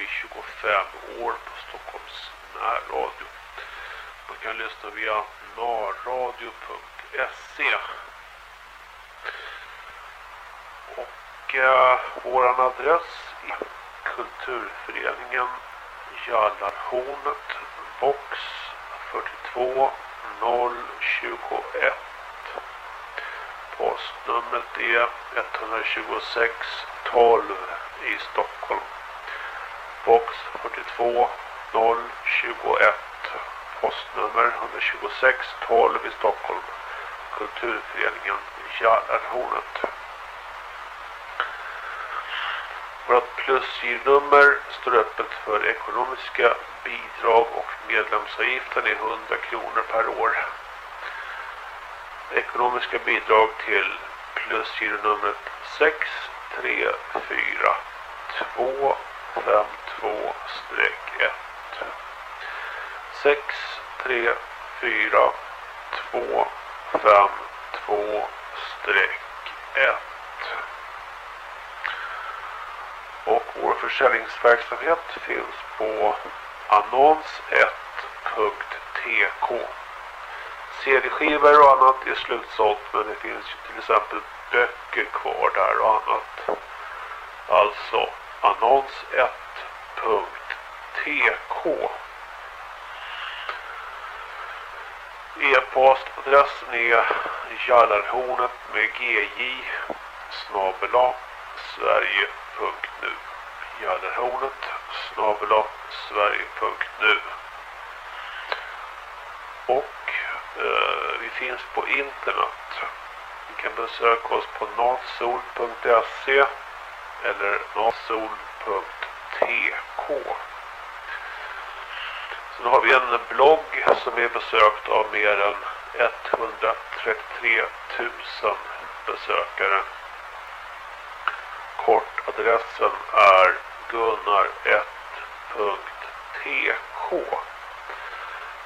så 25 år på Stockholms närradio. Man kan lyssna via narradio.se Och eh, vår adress är Kulturföreningen Jallarhornet box 42 021 Postnumret är 126 12 i Stockholm. Box 42 021. Postnummer 126 12 i Stockholm. Kulturföreningen Jallarhornet. Vårt plusgirnummer står öppet för ekonomiska bidrag och medlemsavgiften är 100 kronor per år ekonomiska bidrag till plusgironumret 2 1 6 3 4 2 5 2 1 Och vår försäljningsverksamhet finns på annons1.tk CD-skivor och annat är slutsålt men det finns ju till exempel böcker kvar där och annat. Alltså annons 1 www.tk. E-postadressen är jallarhornet med gj snabela sverige.nu Jallarhornet snabela sverige.nu Och Eh, vi finns på internet. Ni kan besöka oss på natsol.se eller TK. Sen har vi en blogg som är besökt av mer än 133 000 besökare. Kortadressen är gunnar1.tk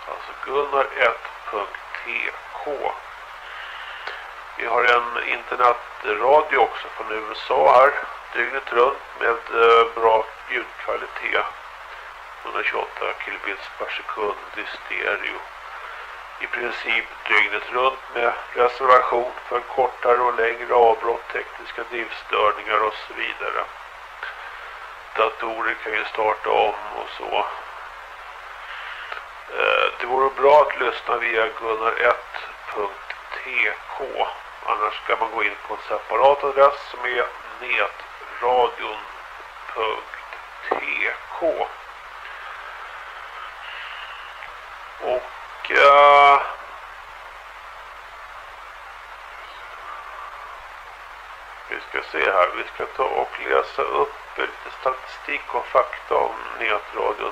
Alltså Gunnar 1.tk. Vi har en internetradio också från USA här. Dygnet runt med eh, bra ljudkvalitet. 128 kilobits per sekund i stereo. I princip dygnet runt med reservation för kortare och längre avbrott, tekniska driftstörningar och så vidare. Datorer kan ju starta om och så. Eh, det vore bra att lyssna via gunnar1.tk Annars ska man gå in på en separat adress som är radion.tk Och uh, vi ska se här, vi ska ta och läsa upp lite statistik och fakta om netradion.tk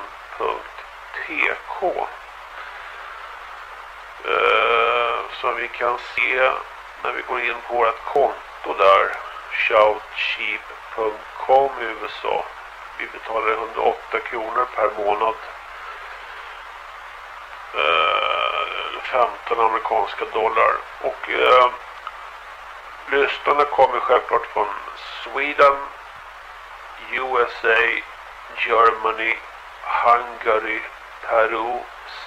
uh, eh, som vi kan se när vi går in på vårt konto där. Shoutcheap.com i USA. Vi betalar 108 kronor per månad. Eh, 15 amerikanska dollar. Och eh, lyssnarna kommer självklart från Sweden, USA, Germany, Hungary, Peru,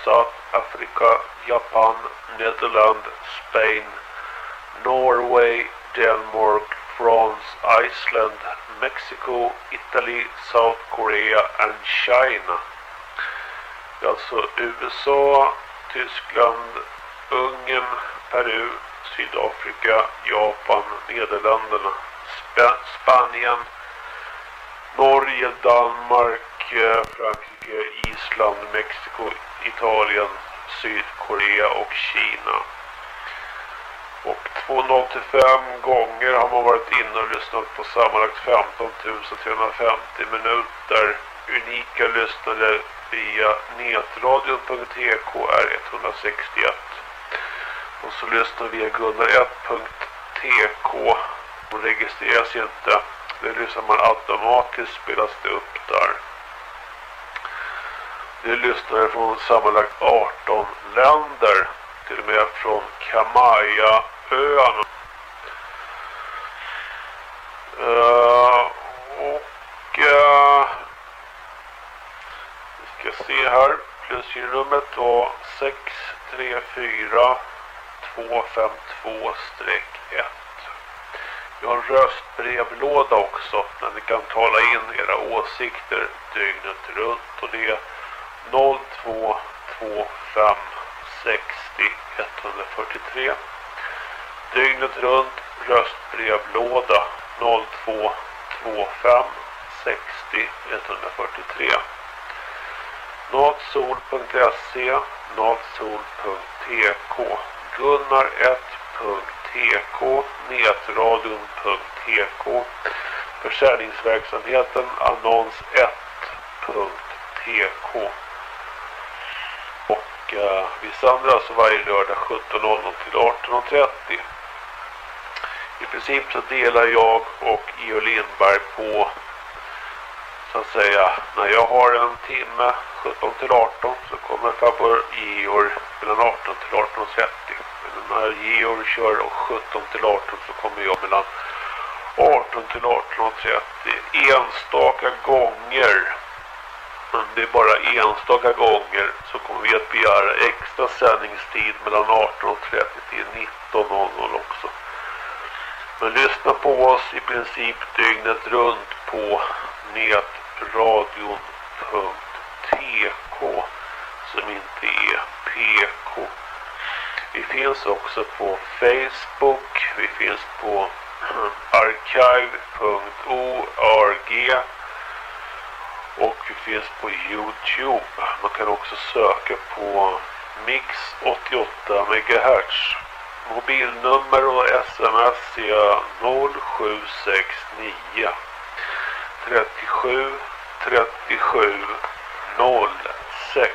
South Africa, Japan, Nederland, Spain, Norway, Denmark, France, Iceland, Mexico, Italy, South Korea and China. Det är Alltså USA, Tyskland, Ungern, Peru, Sydafrika, Japan, Nederländerna, Sp Spanien, Norge, Danmark, eh, Frankrike, Island, Mexiko, Italien, Sydkorea och Kina. Och 285 gånger har man varit inne och lyssnat på sammanlagt 15 350 minuter. Unika lyssnare via netradion.tk är 161. Och så lyssnar via gunnar1.tk och registreras inte. Det lyssnar man automatiskt spelas det upp där. Det lyssnar från sammanlagt 18 länder. Till och med från Kamaya ön. Uh, eh, och uh, vi ska se här. Plusgirnumret var 634 252-1. Vi har en röstbrevlåda också där ni kan tala in era åsikter dygnet runt och det är 0225 60 143 dygnet runt röstbrevlåda 0225 60 143 natsol.se natsol.tk gunnar1.tk netradion.tk Försäljningsverksamheten annons1.tk Och eh, vi sänder alltså varje lördag 17.00 till 18.30 i princip så delar jag och Eo Lindberg på så att säga när jag har en timme 17 till 18 så kommer farbror Georg mellan 18 till 18.30 när Georg kör 17 till 18 så kommer jag mellan 18 till 18.30 enstaka gånger men det är bara enstaka gånger så kommer vi att begära extra sändningstid mellan 18.30 till 19.00 också men lyssna på oss i princip dygnet runt på netradion.tk som inte är PK vi finns också på Facebook. Vi finns på archive.org och vi finns på Youtube. Man kan också söka på Mix 88 MHz. Mobilnummer och sms är 0769 37 37 06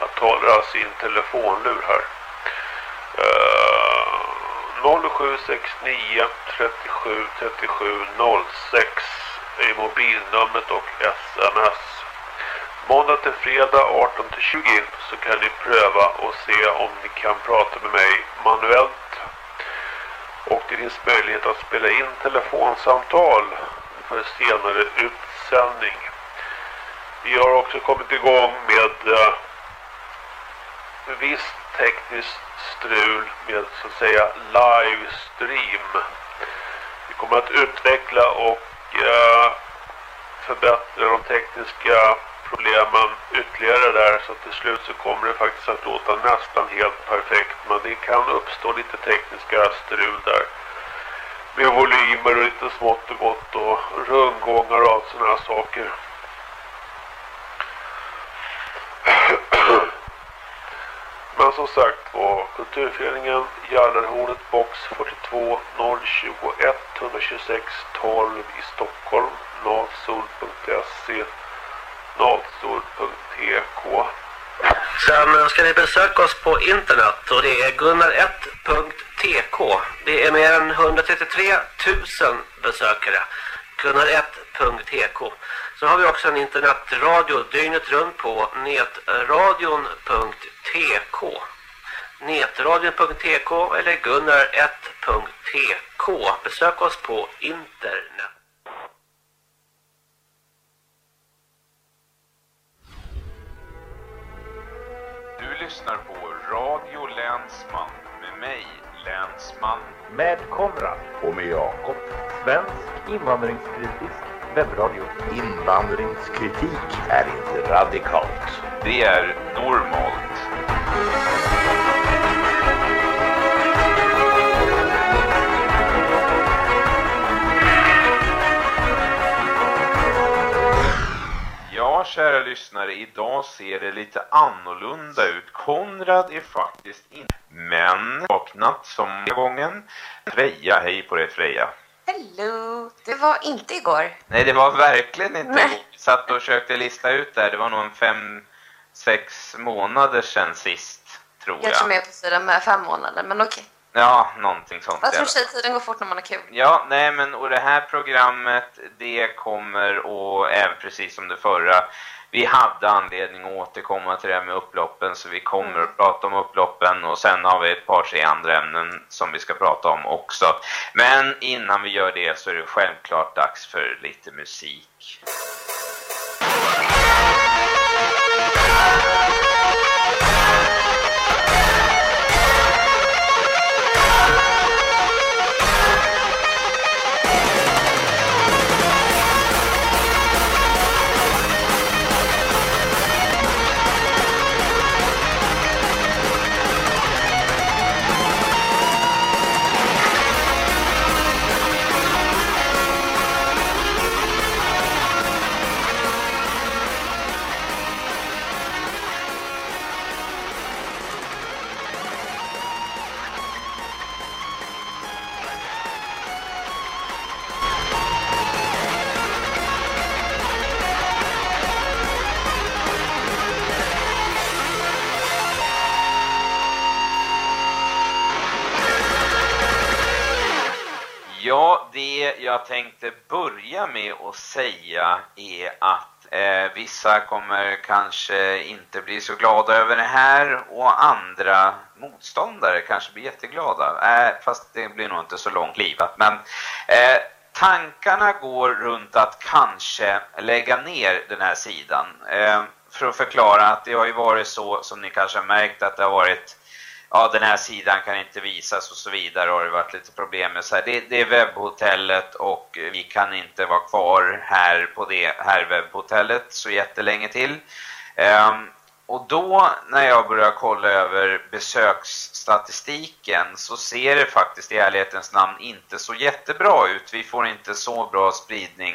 jag talar alltså i en telefonlur här. Uh, 0769 37 37 06 är mobilnumret och sms. Måndag till fredag 18 till 20 så kan ni pröva och se om ni kan prata med mig manuellt. Och det finns möjlighet att spela in telefonsamtal för senare utsändning. Vi har också kommit igång med eh, uh, visst tekniskt strul med så att säga livestream. Vi kommer att utveckla och uh, förbättra de tekniska problemen ytterligare där så till slut så kommer det faktiskt att låta nästan helt perfekt men det kan uppstå lite tekniska strul där med volymer och lite smått och gott och rundgångar och allt sådana här saker. Men som sagt var Kulturföreningen Jallarhornet box 42 021 126 12 i Stockholm nasol.se natsol.tk Sen eh, ska ni besöka oss på internet och det är gunnar1.tk. Det är mer än 133 000 besökare. Gunnar1.tk. Så har vi också en internetradio dygnet runt på netradion.tk netradion.tk eller gunnar1.tk Besök oss på internet. Lyssnar på Radio Länsman med mig, Länsman. Med Konrad. Och med Jakob. Svensk invandringskritisk webbradio. Invandringskritik är inte radikalt. Det är normalt. Ja, kära lyssnare, idag ser det lite annorlunda ut. Konrad är faktiskt inte Men vaknat som gången. Freja, hej på dig Freja. Hello! Det var inte igår. Nej, det var verkligen inte Nej. igår. Vi satt och försökte lista ut där. Det var nog en fem, sex månader sedan sist, tror jag. Jag tror mer på fyra med fem månader, men okej. Ja, någonting sånt. Jag tror tjejtiden går fort när man har kul. Ja, nej men och det här programmet det kommer och även precis som det förra vi hade anledning att återkomma till det här med upploppen så vi kommer att prata om upploppen och sen har vi ett par tre andra ämnen som vi ska prata om också. Men innan vi gör det så är det självklart dags för lite musik. Det jag tänkte börja med att säga är att eh, vissa kommer kanske inte bli så glada över det här och andra motståndare kanske blir jätteglada. Eh, fast det blir nog inte så långt livat. Men eh, tankarna går runt att kanske lägga ner den här sidan. Eh, för att förklara att det har ju varit så, som ni kanske har märkt, att det har varit ja, den här sidan kan inte visas och så vidare har det varit lite problem med. Så här, det, det är webbhotellet och vi kan inte vara kvar här på det här webbhotellet så jättelänge till. Um, och då när jag börjar kolla över besöksstatistiken så ser det faktiskt i ärlighetens namn inte så jättebra ut. Vi får inte så bra spridning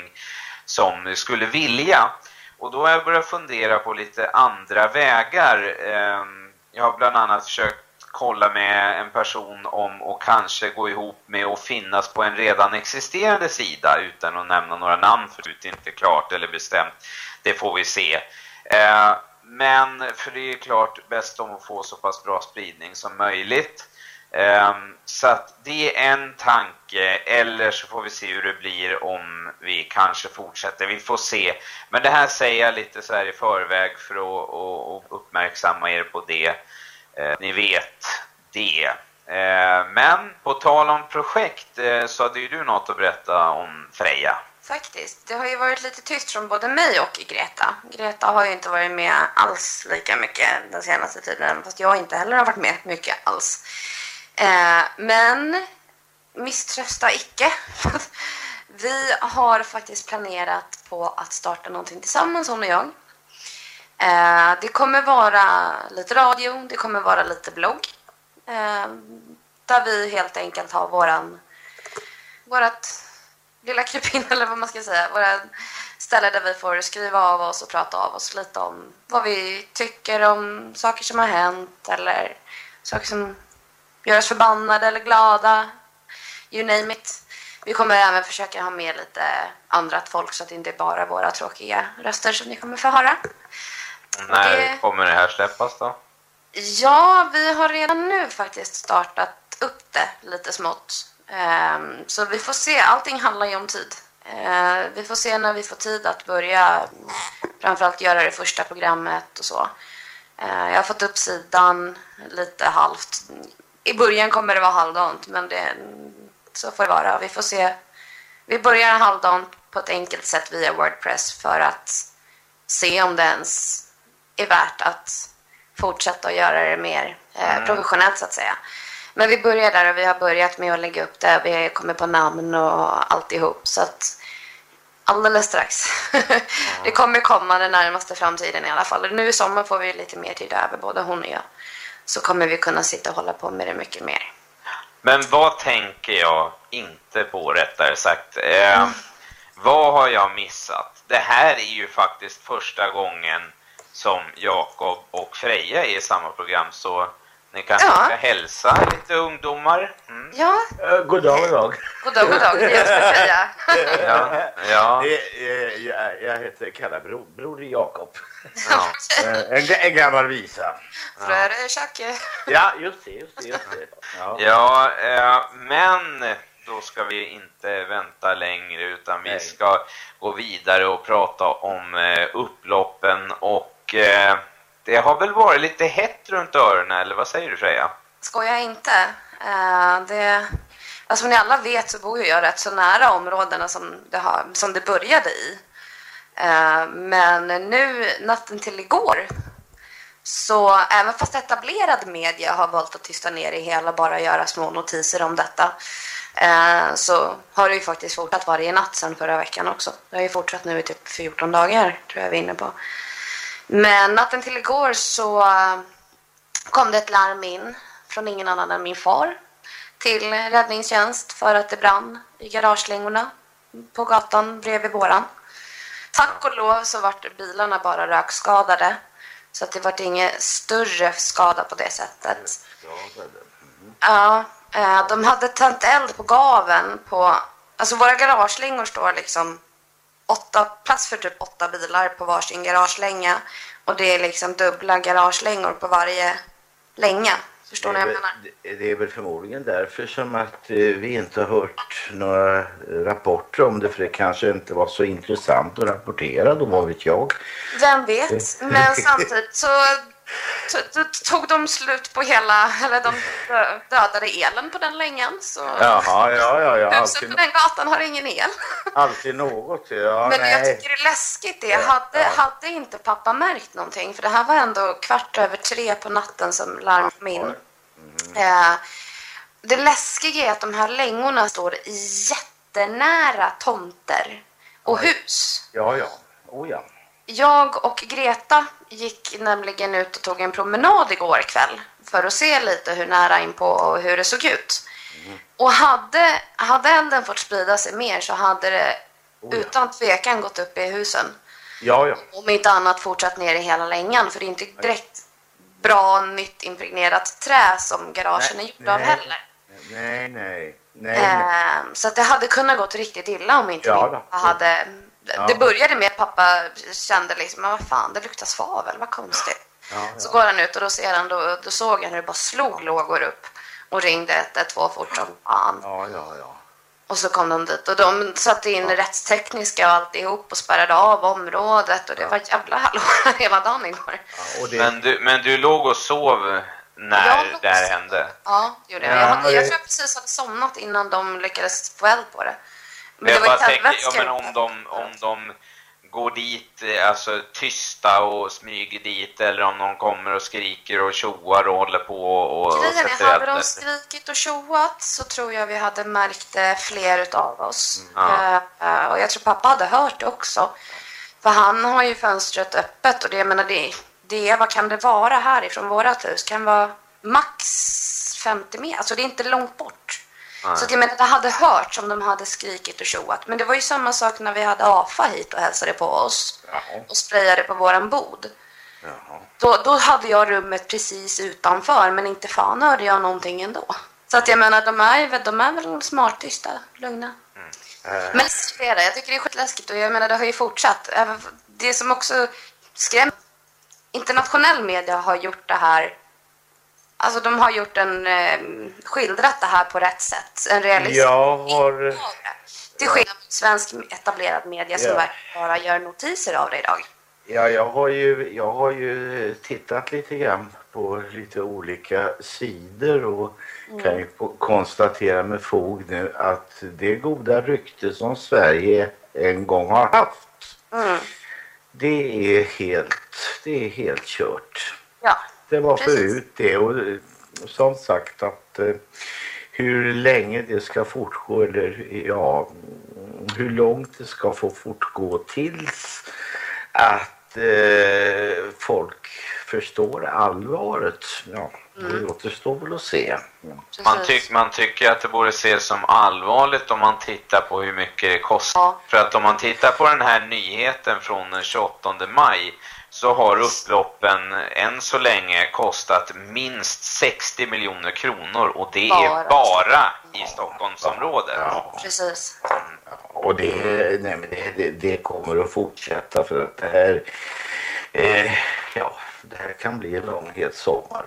som vi skulle vilja. Och då har jag börjat fundera på lite andra vägar. Ehm, jag har bland annat försökt kolla med en person om och kanske gå ihop med och finnas på en redan existerande sida utan att nämna några namn för det är inte klart eller bestämt. Det får vi se. Eh, Men för det är klart bäst om att få så pass bra spridning som möjligt. Eh, så att det är en tanke, eller så får vi se hur det blir om vi kanske fortsätter. Vi får se. Men det här säger jag lite så här i förväg för att uppmärksamma er på det. Eh, Ni vet det. Eh, Men på tal om projekt eh, så hade ju du något att berätta om Freja. Faktiskt. Det har ju varit lite tyst från både mig och Greta. Greta har ju inte varit med alls lika mycket den senaste tiden, fast jag inte heller har varit med mycket alls. Eh, men misströsta icke. Vi har faktiskt planerat på att starta någonting tillsammans, hon och jag. Eh, det kommer vara lite radio, det kommer vara lite blogg. Eh, där vi helt enkelt har våran, vårat lilla krypin eller vad man ska säga. Våra ställe där vi får skriva av oss och prata av oss lite om vad vi tycker om saker som har hänt eller saker som gör oss förbannade eller glada. You name it. Vi kommer även försöka ha med lite andra folk så att det inte är bara våra tråkiga röster som ni kommer få höra. När Det- kommer det här släppas då? Ja, vi har redan nu faktiskt startat upp det lite smått. Ehm, Så vi får se, allting handlar ju om tid. Eh, Vi får se när vi får tid att börja framförallt göra det första programmet och så. Eh, Jag har fått upp sidan lite halvt. I början kommer det vara halvdant, men det, så får det vara. Vi får se. Vi börjar halvdant på ett enkelt sätt via Wordpress för att se om det ens är värt att fortsätta att göra det mer eh, professionellt så att säga. Men vi börjar där och vi har börjat med att lägga upp det. Vi kommer på namn och alltihop. Så att alldeles strax. det kommer komma den närmaste framtiden i alla fall. Nu i sommar får vi lite mer tid över, både hon och jag. Så kommer vi kunna sitta och hålla på med det mycket mer. Men vad tänker jag inte på rättare sagt? Eh, vad har jag missat? Det här är ju faktiskt första gången som Jakob och Freja är i samma program så Ni kanske Ja. ska hälsa lite ungdomar? Mm. Ja, Eh, God dag, god dag. god dag, god dag. Det är jag ska säga. Ja, ja, Eh, Jag, jag heter kallar bro, Broder Jakob. ja. Eh, En, en gammal visa. Fröre Tjacke. Ja, just det, just det. Just det. Ja. ja men då ska vi inte vänta längre utan vi Nej. ska gå vidare och prata om upploppen och eh, det har väl varit lite hett runt öronen, eller vad säger du Freja? Skojar inte. Eh, det, alltså, som ni alla vet så bor ju jag rätt så nära områdena som det, har, som det började i. Eh, men nu, natten till igår, så även fast etablerad media har valt att tysta ner det hela, och bara göra små notiser om detta, eh, så har det ju faktiskt fortsatt varje natt sedan förra veckan också. Det har ju fortsatt nu i typ 14 dagar, tror jag vi är inne på. Men natten till igår så eh, kom det ett larm in från ingen annan än min far till räddningstjänst för att det brann i garagelängorna på gatan bredvid våran. Tack och lov så vart bilarna bara rökskadade så att det vart ingen större skada på det sättet. Ja, eh, de hade tänt eld på gaven på... Alltså våra garagelängor står liksom åtta, plats för typ åtta bilar på varsin garagelänga. Och det är liksom dubbla garagelängor på varje länga. Förstår ni Det vad är, jag menar? det- det är väl förmodligen därför som att eh, vi inte har hört några eh, rapporter om det för det kanske inte var så intressant att rapportera då, vad vet jag. Vem vet? Men samtidigt så tog de slut på hela, eller de dö- dödade elen på den längan. Så Jaha, ja, ja, ja. huset på den gatan har ingen el. alltid något. Ja, Men det jag nej. tycker är läskigt är, hade, hade inte pappa märkt någonting? För det här var ändå kvart över tre på natten som larm kom in. Eh, det läskiga är att de här längorna står jättenära tomter och hus. Ja, ja. Oh, ja. Jag och Greta gick nämligen ut och tog en promenad igår kväll för att se lite hur nära in på och hur det såg ut. Och hade, hade elden fått sprida sig mer så hade det utan tvekan gått upp i husen. Ja, ja. Om inte annat fortsatt ner i hela längan för det är inte direkt bra nytt impregnerat trä som garagen är gjorda av nej. heller. Nej, nej. Nej, nej. Eh, så att det hade kunnat gått riktigt illa om inte Ja, pappa hade... Ja. Det började med att pappa kände liksom, men vad fan, det luktar svavel, vad konstigt. Ja, Så går han ut och då ser han, då, då såg han hur det bara slog lågor upp och ringde 112 fort som fan. Ja, ja, ja. Och så kom de dit och de satte in rättstekniska och alltihop och spärrade av området och det var jävla hallå hela dagen igår. ja det, Men du, men du låg och sov när det här hände? Ja, gjorde jag. Ja, Jag, hade, jag tror jag precis hade somnat innan de lyckades få eld på det. Men jag det var bara tänker, ja, men om de, om de går dit, eh, alltså tysta och smyger dit eller om de kommer och skriker och tjoar och håller på och, och Grejen är, hade de skrikit och tjoat så tror jag vi hade märkt det fler utav oss. Ja. Eh, eh, och jag tror pappa hade hört det också. För han har ju fönstret öppet och det, jag menar, det, det vad kan det vara härifrån vårat hus? Kan vara max 50 meter, alltså det är inte långt bort. Nej. Så att jag menar, det hade hörts om de hade skrikit och tjoat. Men det var ju samma sak när vi hade AFA hit och hälsade på oss Jaha. och sprayade på våran bod. Jaha. Då, då hade jag rummet precis utanför, men inte fan hörde jag någonting ändå. Så att jag menar, de är, de är väl smarttysta, lugna. Eh, Men flera, jag tycker det är skitläskigt och jag menar, det har ju fortsatt. Det som också skrämmer, internationell media har gjort det här, alltså de har gjort en, eh, skildrat det här på rätt sätt. En realistisk Jag har... Till skillnad från svensk etablerad media som Ja. bara gör notiser av det idag. Ja, jag har ju, jag har ju tittat lite grann på lite olika sidor och kan ju ko- konstatera med fog nu att det goda rykte som Sverige en gång har haft, Mm. det är helt, det är helt kört. Ja, Det var förut det och eh, som sagt att eh, hur länge det ska fortgå eller ja, mm, hur långt det ska få fortgå tills att eh, folk förstår allvaret. Ja, Det återstår väl att se. Man, tyck, man tycker att det borde ses som allvarligt om man tittar på hur mycket det kostar. Ja. För att om man tittar på den här nyheten från den 28 maj så har upploppen än så länge kostat minst 60 miljoner kronor och det är Bara. bara i Stockholmsområdet. Precis. Och det, nej, men det, det, kommer att fortsätta för att det här, eh, ja, det här kan bli en lång het sommar.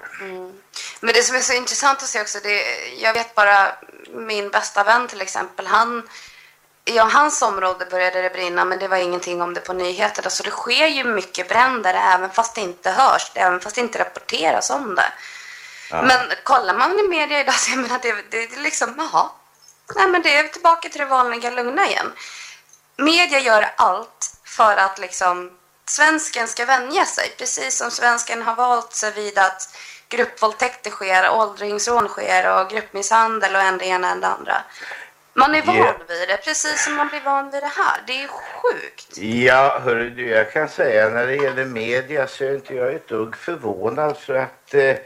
Men det som är så intressant att se också, det, jag vet bara min bästa vän till exempel, han, ja hans område började det brinna men det var ingenting om det på nyheterna. Så det sker ju mycket bränder även fast det inte hörs, även fast det inte rapporteras om det. Men kollar man i media idag så jag menar det, det är liksom, jaha, nej men det är tillbaka till det vanliga lugna igen. Media gör allt för att liksom svensken ska vänja sig. Precis som svensken har valt sig vid att gruppvåldtäkter sker, åldringsrån sker och gruppmisshandel och en det ena än det andra. Man är van Ja. vid det, precis som man blir van vid det här. Det är sjukt. Ja, hörru du, jag kan säga när det gäller media så är inte jag ett dugg förvånad för att eh,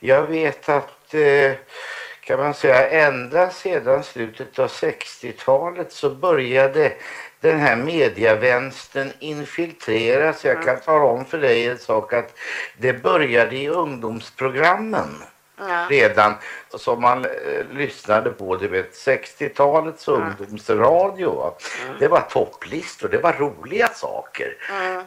jag vet att eh, kan man säga ända sedan slutet av 60-talet så började den här mediavänstern infiltreras. Jag kan tala om för dig en sak att det började i ungdomsprogrammen Ja. redan som man eh, lyssnade på, du vet 60-talets ungdomsradio. va. Det var topplistor, det var roliga saker.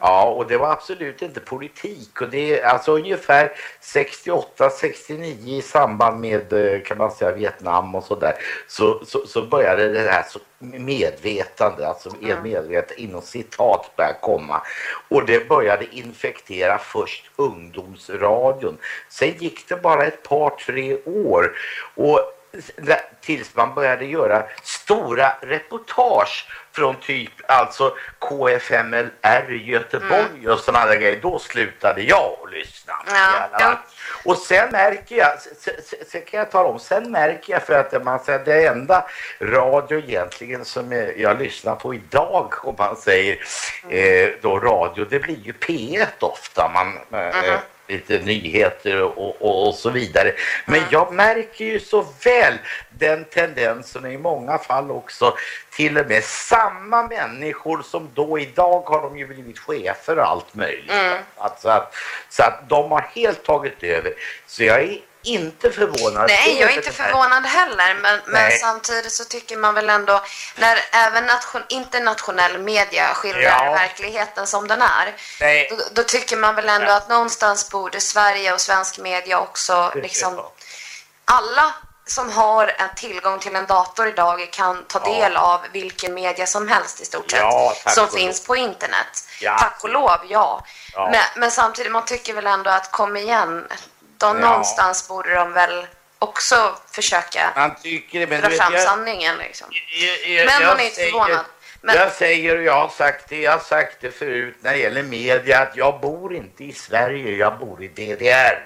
Ja, och det var absolut inte politik. Och det är alltså ungefär 68-69 i samband med eh, kan man säga Vietnam och sådär så, så, så började det här så medvetande, alltså mm. medvetande inom citat började komma. Och det började infektera först ungdomsradion. Sen gick det bara ett par, tre år. Och tills man började göra stora reportage från typ alltså KFMLR i Göteborg och sådana där grejer. Då slutade jag att lyssna. Ja. Och sen märker jag, sen, kan jag tala om, sen märker jag för att man säger det enda radio egentligen som jag, lyssnar på idag om man säger eh, då radio, det blir ju P1 ofta. Man, eh, lite nyheter och, och, och så vidare. Men jag märker ju så väl den tendensen i många fall också till och med samma människor som då idag har de ju blivit chefer och allt möjligt. Alltså att, så att de har helt tagit över. Så jag är inte förvånad. Nej, jag är inte förvånad heller. Men, men Nej. samtidigt så tycker man väl ändå, när även nation, internationell media skildrar Ja. verkligheten som den är, Nej. då, då tycker man väl ändå att någonstans borde Sverige och svensk media också liksom alla som har en tillgång till en dator idag kan ta Ja. del av vilken media som helst i stort sett Ja, som finns på internet. Ja. Tack och lov, ja. Ja. Men, men samtidigt, man tycker väl ändå att kom igen, de, Ja. någonstans borde de väl också försöka Man tycker det, men dra vet, fram jag- sanningen liksom. Jag- jag- Men man är inte förvånad. Men- Jag säger och jag har sagt det, jag har sagt det förut när det gäller media att jag bor inte i Sverige, jag bor i DDR.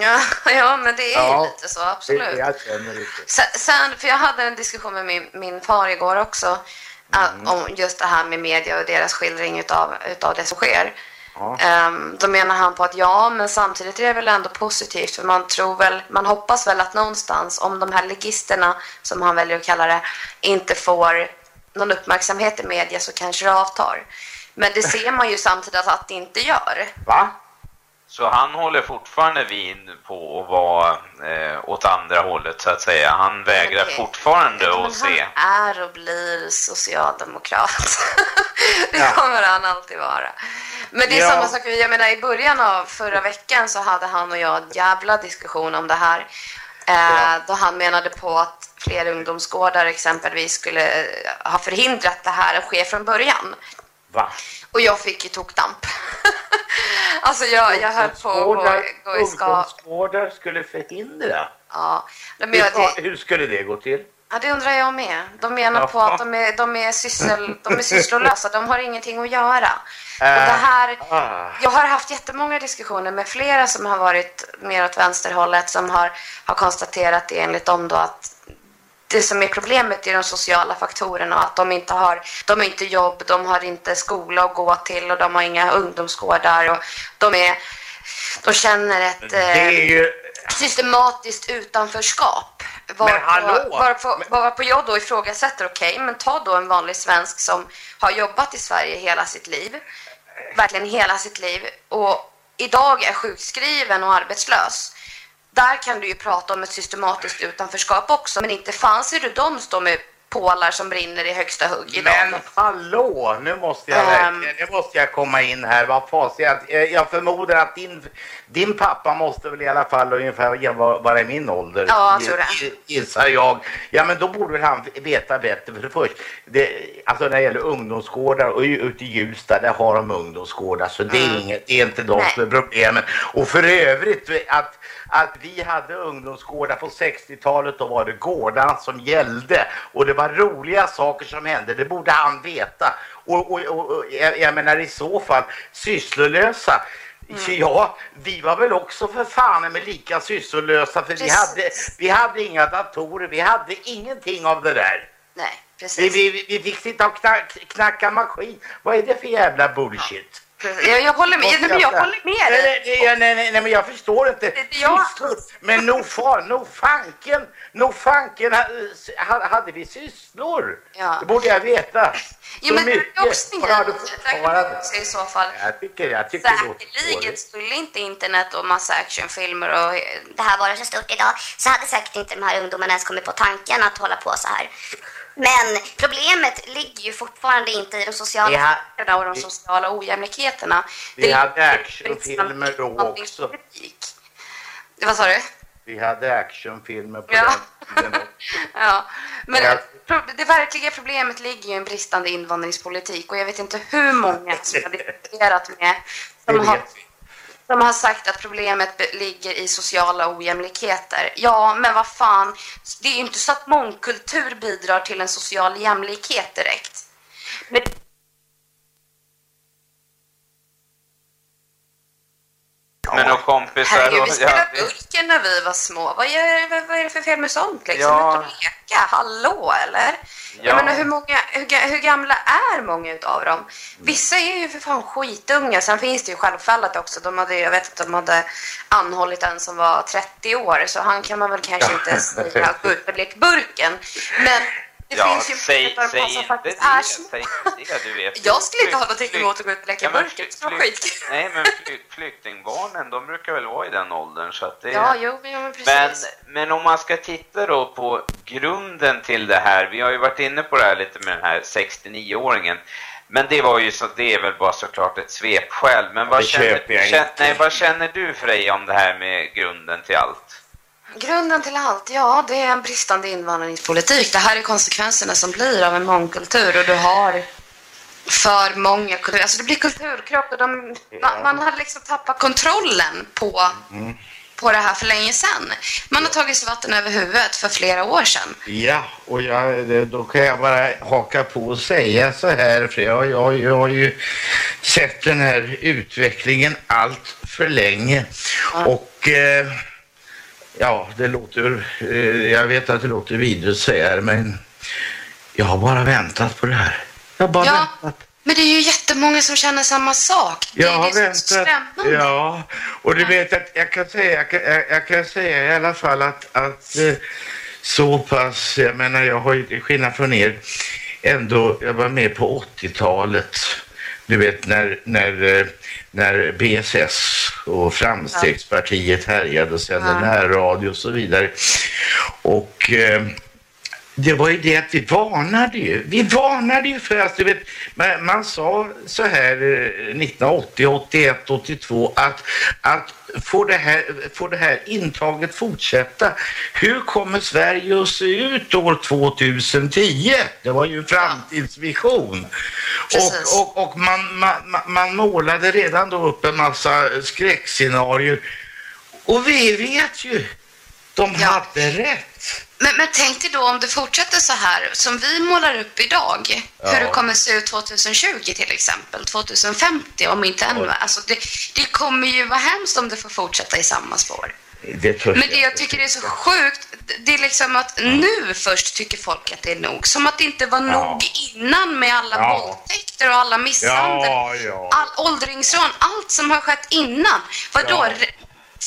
Ja, ja men det är ju Ja, lite så, Det absolut. det jag känner lite. Sen, för jag hade en diskussion med min, min far igår också att- Mm. om just det här med media och deras skildring utav, utav det som sker. Ja. Ehm, då menar han på att ja, men samtidigt är det väl ändå positivt för man tror väl, man hoppas väl att någonstans om de här legisterna som han väljer att kalla det inte får någon uppmärksamhet i media så kanske det avtar. Men det ser man ju samtidigt att det inte gör. Va? Så han håller fortfarande vid på att vara eh, åt andra hållet så att säga. Han vägrar Okej. fortfarande Ja, att se. Han är och blir socialdemokrat. det Ja. kommer han alltid vara. Men det är Ja. samma sak, jag menar i början av förra veckan så hade han och jag en jävla diskussion om det här. Eh, Då han menade på att fler ungdomsgårdar exempelvis skulle ha förhindrat det här att ske från början. Va? Och jag fick ju tokdamp. alltså jag, jag höll på att gå, gå i ska... Ungdomsgårdar skulle förhindra. Ja. Men jag, det, hur skulle det gå till? Ja, det undrar jag med. De menar på att de är, de är, syssel, de är sysslolösa, de har ingenting att göra. Och Äh, det här, ah. jag har haft jättemånga diskussioner med flera som har varit mer åt vänsterhållet som har, har konstaterat det enligt dem då att det som är problemet är de sociala faktorerna att de inte har, de har inte jobb, de har inte skola att gå till och de har inga ungdomsgårdar och de är, de känner ett... Är Eh, ju... systematiskt utanförskap. Var, Men hallå! Varpå, varpå jag då ifrågasätter, okej, men ta då en vanlig svensk som har jobbat i Sverige hela sitt liv, verkligen hela sitt liv, och idag är sjukskriven och arbetslös. Där kan du ju prata om ett systematiskt utanförskap också, men inte fanns det de står med pålar som brinner i högsta hugg idag. Men hallå, nu måste jag verkligen, nu måste jag komma in här. Vad fas, jag, förmodar att din, din pappa måste väl i alla fall ungefär vara i min ålder. Ja, jag tror det. gi- Gissar jag. Ja, men då borde väl han veta bättre. För det först, det, alltså när det gäller ungdomsgårdar och ju- ute i Hjulsta, där har de ungdomsgårdar. Så det är, Mm. inget, det är inte de som är problemen. Och för övrigt, att, att vi hade ungdomsgårdar på 60-talet, då var det gårdarna som gällde. Och det var roliga saker som hände, det borde han veta. Och, och, och, jag, jag menar i så fall, sysslolösa. Mm. Ja, vi var väl också för fan med lika sysslolösa för vi hade, vi hade inga datorer, vi hade ingenting av det där. Nej, precis. vi, vi- vi fick sitta och knack, knacka maskin. Vad är det för jävla bullshit? precis. Jag, jag håller med, nej, men jag håller med dig. nej, nej, nej, nej, men jag förstår inte. Jag-. Men nog far, nog fanken, nog fanken ha- ha- hade vi sysslor. Ja. Det borde jag veta. Jo, men det är mycket. också också i så fall Jag tycker, jag tycker Säkerligen skulle inte internet och massa actionfilmer och det här var så stort idag så hade säkert inte de här ungdomarna ens kommit på tanken att hålla på så här. Men problemet ligger ju fortfarande inte i de sociala Vi faktorerna och de sociala ojämlikheterna. Vi Det hade actionfilmer då också. politik. Vad sa du? Vi hade actionfilmer på Ja. den tiden. Ja, men Ja. pro- det verkliga problemet ligger ju i en bristande invandringspolitik och jag vet inte hur många som jag har diskuterat med Det som har, vi som har sagt att problemet ligger i sociala ojämlikheter. Ja, men vad fan, det är ju inte så att mångkultur bidrar till en social jämlikhet direkt. Men Men och kompisar herregud, vi Ja, spelade burken när vi var små. Vad är, vad, vad är det för fel med sånt liksom? Ja. Ut och leka, hallå eller? Ja. Jag menar hur, många, hur, hur gamla är många utav dem? Vissa är ju för fan skitunga. Sen finns det ju självfallet också. De hade, jag vet att de hade anhållit en som var 30 år. Så han kan man väl kanske inte säga gå ut och lek burken. Men det Ja, finns ju säg, utav säg som inte faktiskt det, är säg inte det, du vet. Jag skulle inte ha någonting emot att gå ut och leka Ja, men burken. flykt- Det var flykt- skitkul. Nej, men flykt, flyktingbarnen, de brukar väl vara i den åldern så att det... Ja, jo, ja, men precis. Men, men om man ska titta då på grunden till det här, vi har ju varit inne på det här lite med den här 69-åringen. Men det var ju så, det är väl bara såklart ett svepskäl. Men vad känner, känner, nej, vad känner du Freja om det här med grunden till allt? Grunden till allt, ja, det är en bristande invandringspolitik. Det här är konsekvenserna som blir av en mångkultur och du har för många kulturer. Alltså det blir kulturkrock och de, man, man har liksom tappat kontrollen på, på det här för länge sedan. Man har tagit sig vatten över huvudet för flera år sedan. Ja, och jag, då kan jag bara haka på och säga så här, för jag, jag, jag har ju sett den här utvecklingen allt för länge. Och eh, ja, det låter, eh, jag vet att det låter vidrigt att säga det, men jag har bara väntat på det här. Jag har bara Ja, väntat. men det är ju jättemånga som känner samma sak. Det Jag har väntat. Ja, och du vet att jag kan säga, jag kan, jag, jag kan säga i alla fall att, att eh, så pass, jag menar jag har ju till skillnad från er ändå, jag var med på 80-talet. Du vet när, när, eh, när BSS och Framstegspartiet härjade och sände Ja. närradio och så vidare. Och eh, det var ju det att vi varnade ju. Vi varnade ju för att du vet, man, man sa så här eh, 1980, 81, 82 att, att får det, här, får det här intaget fortsätta, hur kommer Sverige att se ut år 2010? Det var ju en framtidsvision. Precis. Och, och, och man, man, man- man målade redan då upp en massa skräckscenarier. Och vi vet ju, de Ja. hade rätt. Men, men tänk dig då om det fortsätter så här som vi målar upp idag. Ja. Hur det kommer se ut 2020 till exempel. 2050 om inte ännu. Alltså det, det kommer ju vara hemskt om det får fortsätta i samma spår. Det Men det jag tycker är så sjukt, det är liksom att nu först tycker folk att det är nog. Som att det inte var nog innan med alla Ja. våldtäkter och alla misshandel. Ja, ja. All åldringsrån, allt som har skett innan. Vadå? Ja.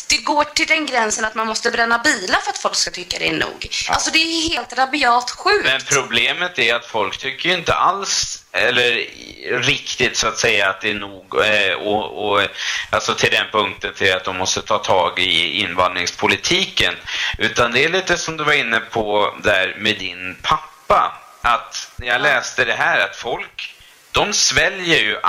Det går till den gränsen att man måste bränna bilar för att folk ska tycka det är nog. Alltså det är helt rabiat sjukt. Men problemet är att folk tycker ju inte alls, eller riktigt så att säga, att det är nog. Eh, och, och, alltså till den punkten till att de måste ta tag i invandringspolitiken. Utan det är lite som du var inne på där med din pappa. Att när jag läste det här att folk, de sväljer ju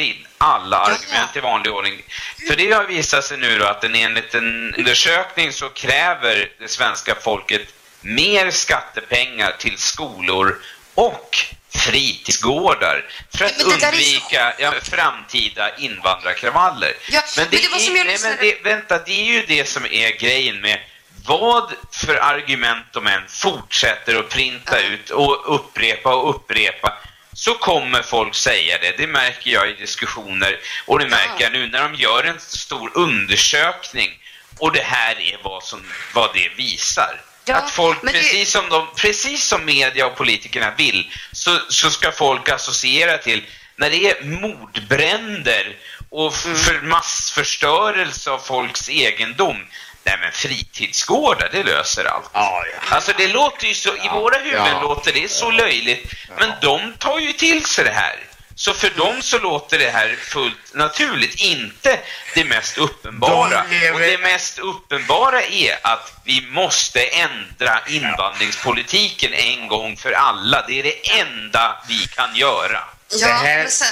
alltid alla argument i vanlig ordning. För det har visat sig nu då att en, enligt en undersökning så kräver det svenska folket mer skattepengar till skolor och fritidsgårdar för att Men det är så undvika ja, framtida invandrarkravaller. Ja, men det var som jag är, nej, men det, vänta, det är ju det som är grejen med vad för argument de än fortsätter att printa ut och upprepa och upprepa så kommer folk säga det. Det märker jag i diskussioner och det märker jag nu när de gör en stor undersökning och det här är vad, som, vad det visar. Ja, att folk, det- precis, som de, precis som media och politikerna vill, så, så ska folk associera till när det är mordbränder och f- för massförstörelse av folks egendom. Nej men fritidsgårdar, det löser allt. Ja, ja. Alltså det låter ju så, i våra huvuden ja. låter det så löjligt, men de tar ju till sig det här. Så för dem så låter det här fullt naturligt, inte det mest uppenbara. De är Och det mest uppenbara är att vi måste ändra invandringspolitiken en gång för alla. Det är det enda vi kan göra. Ja, men sen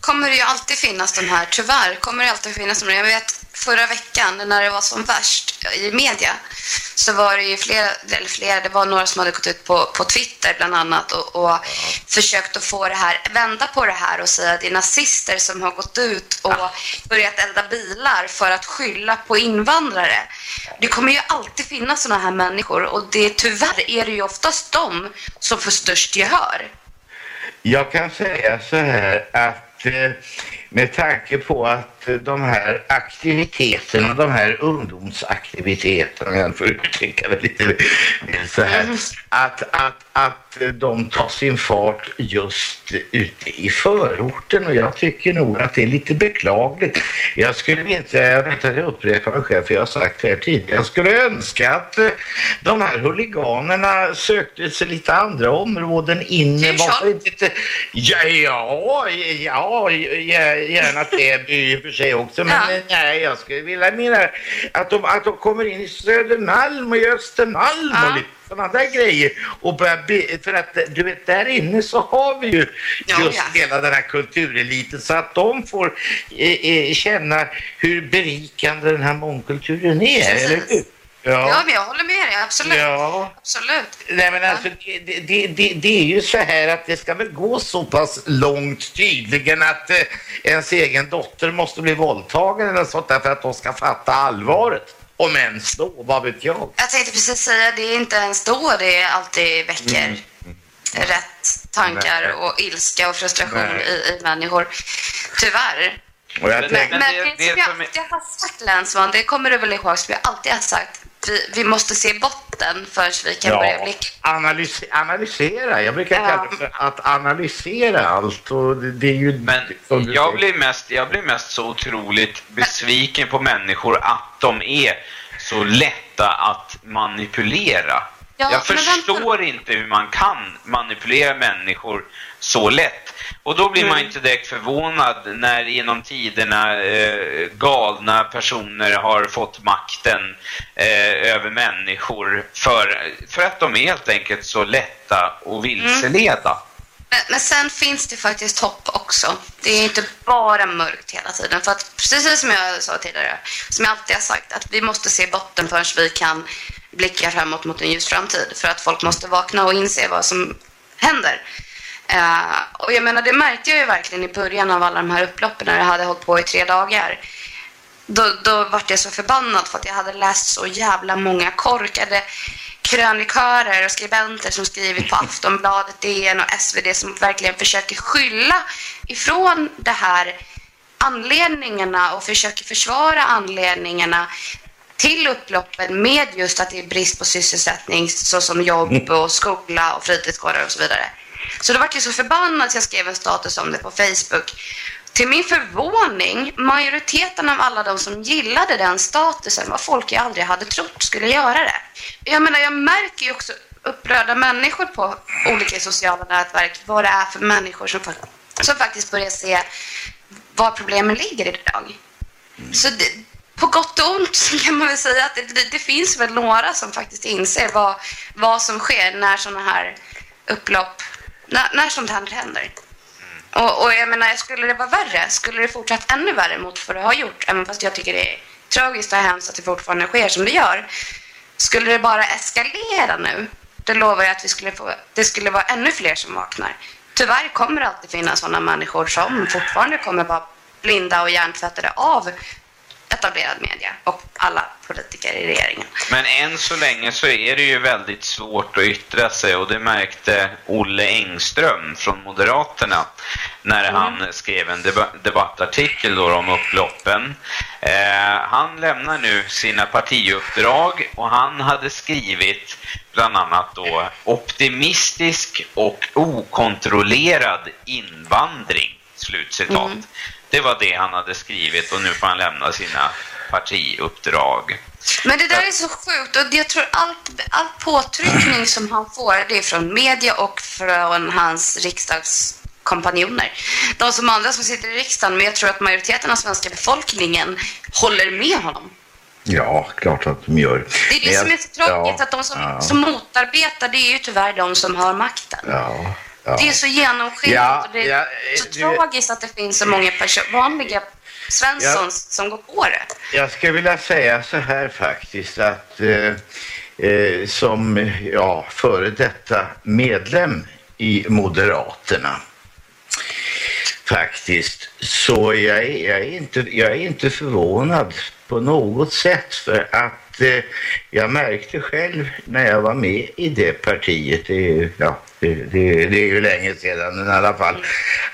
kommer det ju alltid finnas de här, tyvärr kommer det alltid finnas de här. Jag vet förra veckan när det var som värst i media så var det ju flera, eller flera, det var några som hade gått ut på, på Twitter bland annat och, och försökt att få det här, vända på det här och säga att det är nazister som har gått ut och börjat elda bilar för att skylla på invandrare. Det kommer ju alltid finnas sådana här människor och det, tyvärr är det ju oftast de som får störst gehör. Jag kan säga så här att eh, med tanke på att eh, de här aktiviteterna, de här ungdomsaktiviteterna, om jag får uttrycka det lite så här, att, att, att eh, de tar sin fart just ute i förorten och jag tycker nog att det är lite beklagligt. Jag skulle inte, jag vet att jag upprepar mig själv för jag har sagt det här tidigare, jag skulle önska att eh, de här huliganerna sökte sig lite andra områden in. Varför inte? Ja, ja, ja, ja, gärna Täby i och för sig också. Men Ja. eh, nej, jag skulle vilja mena att de, att de kommer in i Södermalm och i Östermalm Ja. och lite sådana där grejer. Och börjar be, för att du vet, där inne så har vi ju Ja, just ja. hela den här kultureliten så att de får eh, eh, känna hur berikande den här mångkulturen är, Precis. eller hur? Ja, men jag håller med dig, absolut. Ja. Absolut. Nej men alltså det, det, det, det är ju så här att det ska väl gå så pass långt tydligen att eh, ens egen dotter måste bli våldtagen eller sånt där för att de ska fatta allvaret. Om ens då, vad vet jag. Jag tänkte precis säga, det är inte ens då det alltid väcker rätt tankar Nej. och ilska och frustration i, i människor. Tyvärr. Och jag Men- Men, men det, det- som det jag alltid har sagt Länsman, det kommer du väl ihåg som jag alltid har sagt. Vi, vi måste se botten förrän vi kan börja ja, blicka. analys, analysera. Jag brukar Ja. kalla det för att analysera allt och det, det är ju... Men jag blir, mest, jag blir mest så otroligt besviken på människor att de är så lätta att manipulera. Ja, jag förstår inte hur man kan manipulera människor så lätt. Och då blir man Mm. inte direkt förvånad när genom tiderna eh, galna personer har fått makten eh, över människor för, för att de är helt enkelt så lätta att vilseleda. Men, men sen finns det faktiskt hopp också. Det är inte bara mörkt hela tiden. För att precis som jag sa tidigare, som jag alltid har sagt, att vi måste se botten förrän vi kan blicka framåt mot en ljus framtid. För att folk måste vakna och inse vad som händer. Eh, och jag menar, det märkte jag ju verkligen i början av alla de här upploppen när det hade hållit på i tre dagar. Då, då vart jag så förbannad för att jag hade läst så jävla många korkade krönikörer och skribenter som skrivit på Aftonbladet, DN och SvD som verkligen försöker skylla ifrån det här anledningarna och försöker försvara anledningarna till upploppen med just att det är brist på sysselsättning såsom jobb och skola och fritidsgårdar och så vidare. Så då vart jag så förbannad att jag skrev en status om det på Facebook till min förvåning, majoriteten av alla de som gillade den statusen var folk jag aldrig hade trott skulle göra det. Jag menar, jag märker ju också upprörda människor på olika sociala nätverk, vad det är för människor som, som faktiskt börjar se var problemen ligger idag. Så det, på gott och ont så kan man väl säga att det, det, det finns väl några som faktiskt inser vad, vad som sker när sådana här upplopp, när, när sånt här händer. Och, och jag menar, skulle det vara värre, skulle det fortsatt ännu värre mot vad det har gjort, även fast jag tycker det är tragiskt och hemskt att det fortfarande sker som det gör, skulle det bara eskalera nu, då lovar jag att vi skulle få, det skulle vara ännu fler som vaknar. Tyvärr kommer det alltid finnas sådana människor som fortfarande kommer vara blinda och hjärntvättade av etablerad media och alla politiker i regeringen. Men än så länge så är det ju väldigt svårt att yttra sig och det märkte Olle Engström från Moderaterna när mm. han skrev en debattartikel då om upploppen. Eh, han lämnar nu sina partiuppdrag och han hade skrivit bland annat då optimistisk och okontrollerad invandring, slutcitat. Mm. Det var det han hade skrivit och nu får han lämna sina partiuppdrag. Men det där är så sjukt och jag tror allt, all påtryckning som han får det är från media och från hans riksdagskompanjoner. De som andra som sitter i riksdagen, men jag tror att majoriteten av svenska befolkningen håller med honom. Ja, klart att de gör. Det är det som är så tråkigt, ja, att de som, ja. som motarbetar, det är ju tyvärr de som har makten. Ja. Ja. Det är så genomskinligt ja, och det är ja, så du, tragiskt att det finns så många vanliga Svenssons som går på det. Jag skulle vilja säga så här faktiskt att eh, eh, som ja, före detta medlem i Moderaterna faktiskt så jag jag är, inte, jag är inte förvånad på något sätt för att eh, jag märkte själv när jag var med i det partiet, det, ja, det, det, det är ju länge sedan men i alla fall,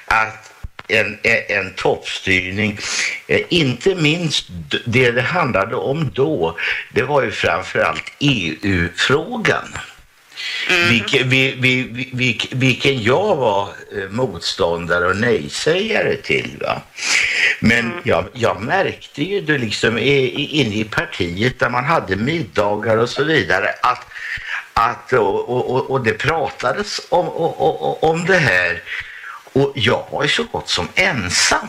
att en, en toppstyrning. Eh, inte minst det det handlade om då, det var ju framförallt EU-frågan. Mm. Vilken, vi, vi, vi, vilken jag var eh, motståndare och nejsägare till. Va? Men mm. jag, jag märkte ju det liksom inne i partiet där man hade middagar och så vidare att, att och, och, och det pratades om, om, om det här och jag var ju så gott som ensam.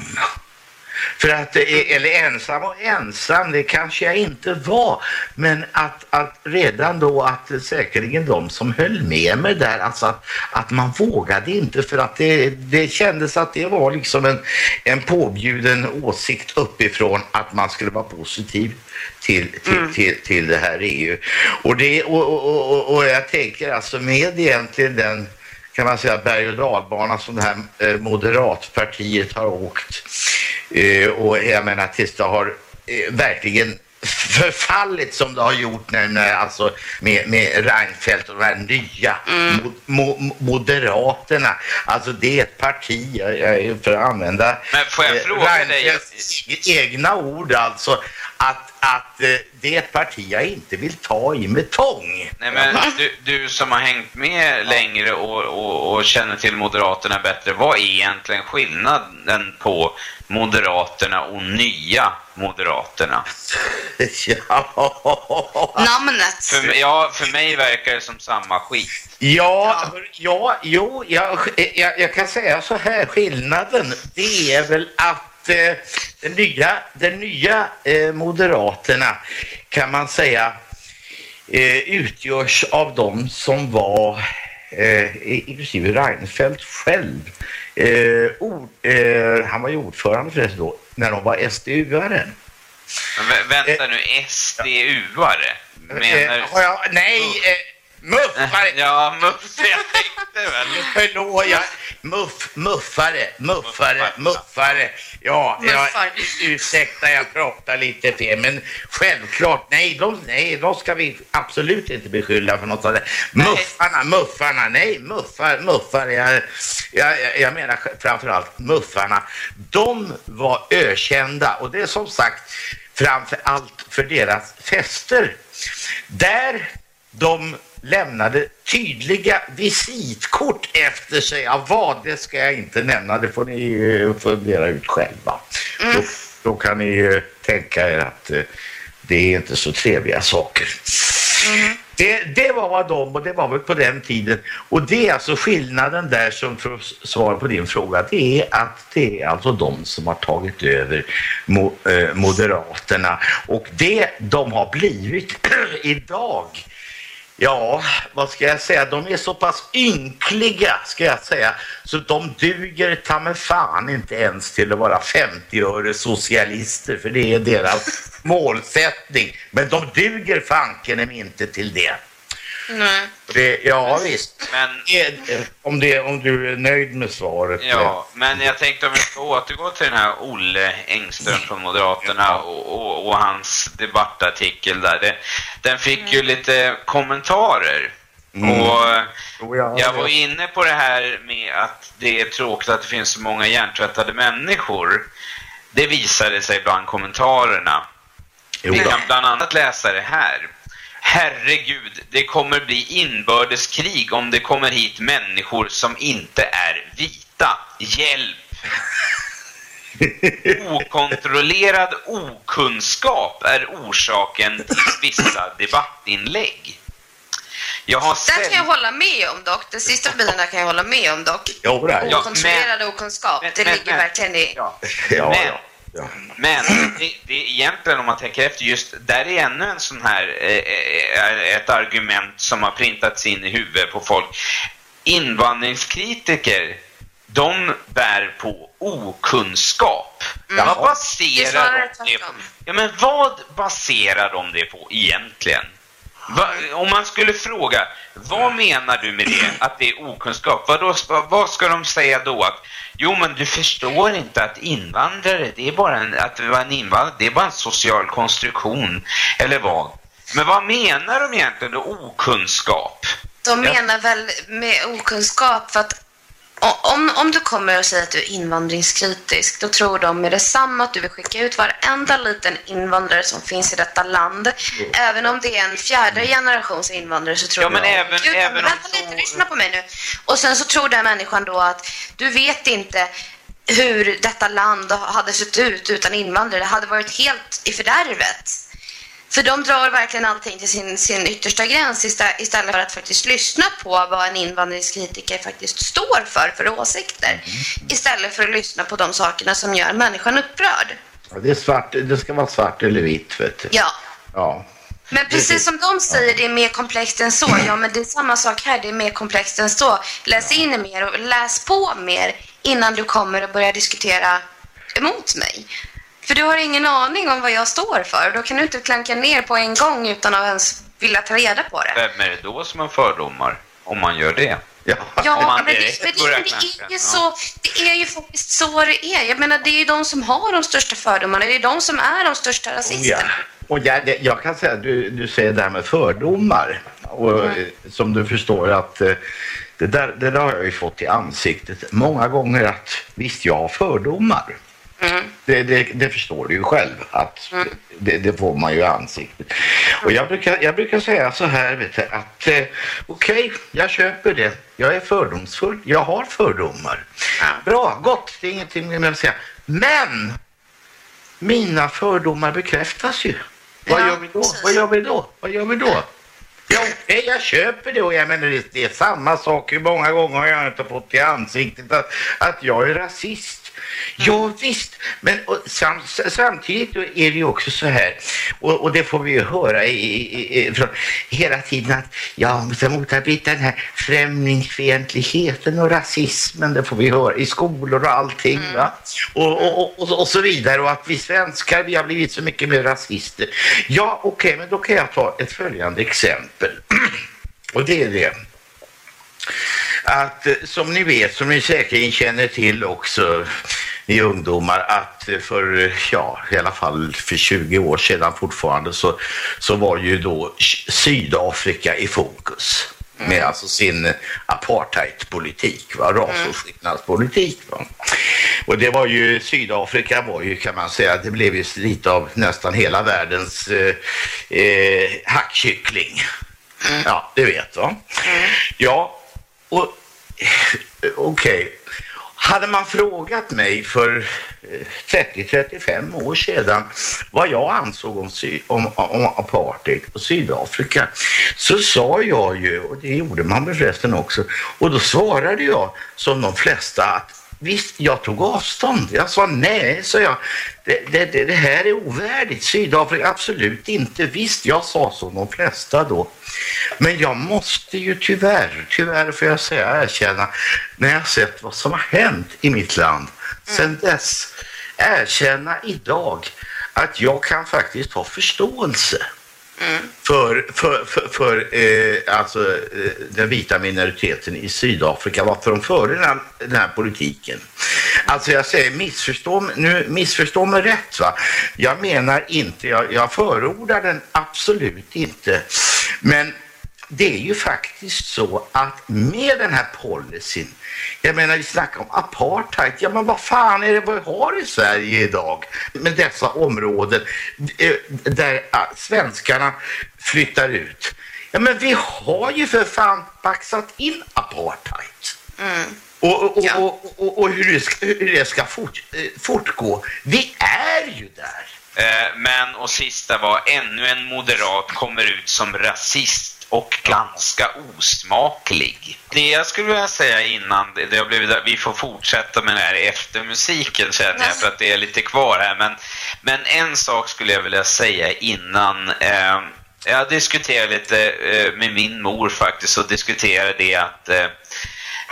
För att, eller ensam och ensam, det kanske jag inte var. Men att, att redan då att säkerligen de som höll med mig där, alltså att, att man vågade inte för att det, det kändes att det var liksom en, en påbjuden åsikt uppifrån att man skulle vara positiv till, till, mm. till, till det här EU. Och, det, och, och, och, och jag tänker alltså med egentligen den kan man säga berg- och dalbana som det här eh, moderatpartiet har åkt. Eh, och jag menar tills det har eh, verkligen förfallit som det har gjort när, när alltså med, med Reinfeldt och de här nya mm. mo, mo, moderaterna. Alltså det är ett parti, jag, för att använda Men får jag fråga Reinfeldts dig? egna ord alltså, att, att eh, det är ett parti jag inte vill ta i med tång. Nej, men du, du som har hängt med längre och, och, och, känner till Moderaterna bättre, vad är egentligen skillnaden på Moderaterna och nya Moderaterna? ja. Namnet. För, ja, för mig verkar det som samma skit. Ja, ja jo, jag, jag, jag kan säga så här, skillnaden det är väl att eh, den nya, den nya eh, Moderaterna kan man säga eh, utgörs av de som var eh, inklusive Reinfeldt själv. Eh, ord, eh, han var ju ordförande förresten då, när de var SDU-are. Vänta nu, SDU-are? Menar... Ja, nej, Muffare! Ja, muffare. Jag tänkte väl. Förlåt, jag... Muff, muffare, muffare, muffare. Ja, jag, ursäkta, jag pratar lite fel. Men självklart, nej de, nej, de ska vi absolut inte beskylla för något sådant. Muffarna, muffarna, nej, muffar, muffare. Jag, jag, jag menar framförallt muffarna. De var ökända och det är som sagt framför allt för deras fester. Där de lämnade tydliga visitkort efter sig. Av vad, det ska jag inte nämna. Det får ni uh, fundera ut själva. Mm. Då, då, kan ni uh, tänka er att uh, det är inte så trevliga saker. Mm. Det, det var vad de, och det var väl på den tiden. Och det är alltså skillnaden där som för att svara på din fråga, det är att det är alltså de som har tagit över mo, eh, Moderaterna. Och det de har blivit idag Ja, vad ska jag säga? De är så pass ynkliga, ska jag säga, så de duger ta med fan inte ens till att vara 50 öre socialister, för det är deras målsättning. Men de duger fanken inte till det. Nej. Det, ja visst. Men, om, det, om du är nöjd med svaret. Ja, men jag tänkte om vi ska återgå till den här Olle Engström från Moderaterna och, och, och hans debattartikel där. Det, den fick mm. ju lite kommentarer. Mm. Och jag var inne på det här med att det är tråkigt att det finns så många hjärntvättade människor. Det visade sig bland kommentarerna. Vi kan bland annat läsa det här. Herregud, det kommer bli inbördeskrig om det kommer hit människor som inte är vita. Hjälp! Okontrollerad okunskap är orsaken till vissa debattinlägg. Jag har Den kan jag hålla med om dock. Den sista biten där kan jag hålla med om dock. Okontrollerad okunskap, det men, ligger verkligen i... Ja. Ja, men, Ja. Men det, det är egentligen om man tänker efter just där är ännu en sån här eh, eh, ett argument som har printats in i huvudet på folk. Invandringskritiker de bär på okunskap. Mm. Vad baserar de det på? Ja, men vad baserar de det på egentligen? Va, om man skulle fråga, vad menar du med det, att det är okunskap? Vad, då, vad ska de säga då? Att, jo, men du förstår inte att invandrare, det är bara en, att vara en invandrare, det är bara en social konstruktion, eller vad? Men vad menar de egentligen då, okunskap? De menar väl med okunskap för att om, om du kommer och säger att du är invandringskritisk, då tror de med detsamma att du vill skicka ut varenda liten invandrare som finns i detta land. Mm. Även om det är en fjärde generations invandrare så tror ja, men de... Även, Gud, även vänta så... lite, lyssna på mig nu. Och sen så tror den människan då att du vet inte hur detta land hade sett ut utan invandrare. Det hade varit helt i fördärvet. För de drar verkligen allting till sin, sin yttersta gräns istället för att faktiskt lyssna på vad en invandringskritiker faktiskt står för för åsikter. Mm. Istället för att lyssna på de sakerna som gör människan upprörd. Ja, det, är svart, det ska vara svart eller vitt, vet du. Ja. ja. Men precis som de säger, det är mer komplext än så. Ja, men det är samma sak här, det är mer komplext än så. Läs in mer och läs på mer innan du kommer och börjar diskutera emot mig. För du har ingen aning om vad jag står för. Då kan du inte klanka ner på en gång utan att ens vilja ta reda på det. Vem är det då som har fördomar? Om man gör det? Ja, ja men, det, men, det, det, är ju så, det är ju faktiskt så det är. Jag menar, det är ju de som har de största fördomarna. Det är de som är de största rasisterna. Oh, ja. Och jag, jag kan säga, du, du säger det här med fördomar. Och mm. som du förstår att eh, det där, det där har jag ju fått i ansiktet många gånger att visst, jag har fördomar. Mm. Det, det, det, förstår du ju själv att mm. det, det, får man ju i ansiktet. Och jag brukar, jag brukar säga så här vet du, att eh, okej, okay, jag köper det. Jag är fördomsfull. Jag har fördomar. Bra, gott. Det är ingenting mer att säga. Men mina fördomar bekräftas ju. Vad gör vi då? Vad gör vi då? Vad gör vi då? Ja, okej, jag köper det och jag menar det, det är samma sak. Hur många gånger har jag inte fått i ansiktet att, att jag är rasist? Ja visst, men och, sam, samtidigt är det ju också så här, och, och det får vi ju höra i, i, i, från, hela tiden att ja, vi ska motarbeta den här främlingsfientligheten och rasismen, det får vi höra i skolor och allting mm. och, och, och, så vidare och att vi svenskar, vi har blivit så mycket mer rasister. Ja, okej, okay, men då kan jag ta ett följande exempel. och det är det att som ni vet, som ni säkert känner till också ni ungdomar att för, ja, i alla fall för 20 år sedan fortfarande så, så var ju då Sydafrika i fokus med mm. alltså sin apartheidpolitik, va? rasåtskillnadspolitik. Va? Och det var ju, Sydafrika var ju kan man säga, det blev ju lite av nästan hela världens eh, eh, hackkyckling Ja, det vet va? Ja, och Eh, okej. Hade man frågat mig för eh, 30-35 år sedan vad jag ansåg om, sy- om, om apartheid och Sydafrika så sa jag ju, och det gjorde man väl förresten också, och då svarade jag som de flesta att Visst, jag tog avstånd. Jag sa nej, så jag. Det, det, det, här är ovärdigt. Sydafrika, absolut inte. Visst, jag sa som de flesta då. Men jag måste ju tyvärr, tyvärr får jag säga, erkänna, när jag sett vad som har hänt i mitt land sen dess, erkänna idag att jag kan faktiskt ha förståelse Mm. för, för, för, för eh, alltså, eh, den vita minoriteten i Sydafrika, varför de förde den här, den här politiken. Alltså jag säger missförstå, nu missförstå mig rätt va. Jag menar inte, jag, jag förordar den absolut inte. Men det är ju faktiskt så att med den här policyn, jag menar vi snackar om apartheid, ja men vad fan är det vi har i Sverige idag med dessa områden eh, där eh, svenskarna flyttar ut. Ja men vi har ju för fan baxat in apartheid. Och, och, Ja. och, och, och hur det ska, hur det ska fort, eh, fortgå. Vi är ju där. Eh, Men, och sista var, ännu en moderat kommer ut som rasist och ganska osmaklig. Det jag skulle vilja säga innan, det det har blivit, vi får fortsätta med det här efter musiken känner jag, för att det är lite kvar här. Men, men en sak skulle jag vilja säga innan. Eh, jag diskuterade lite eh, med min mor faktiskt och diskuterade det att eh,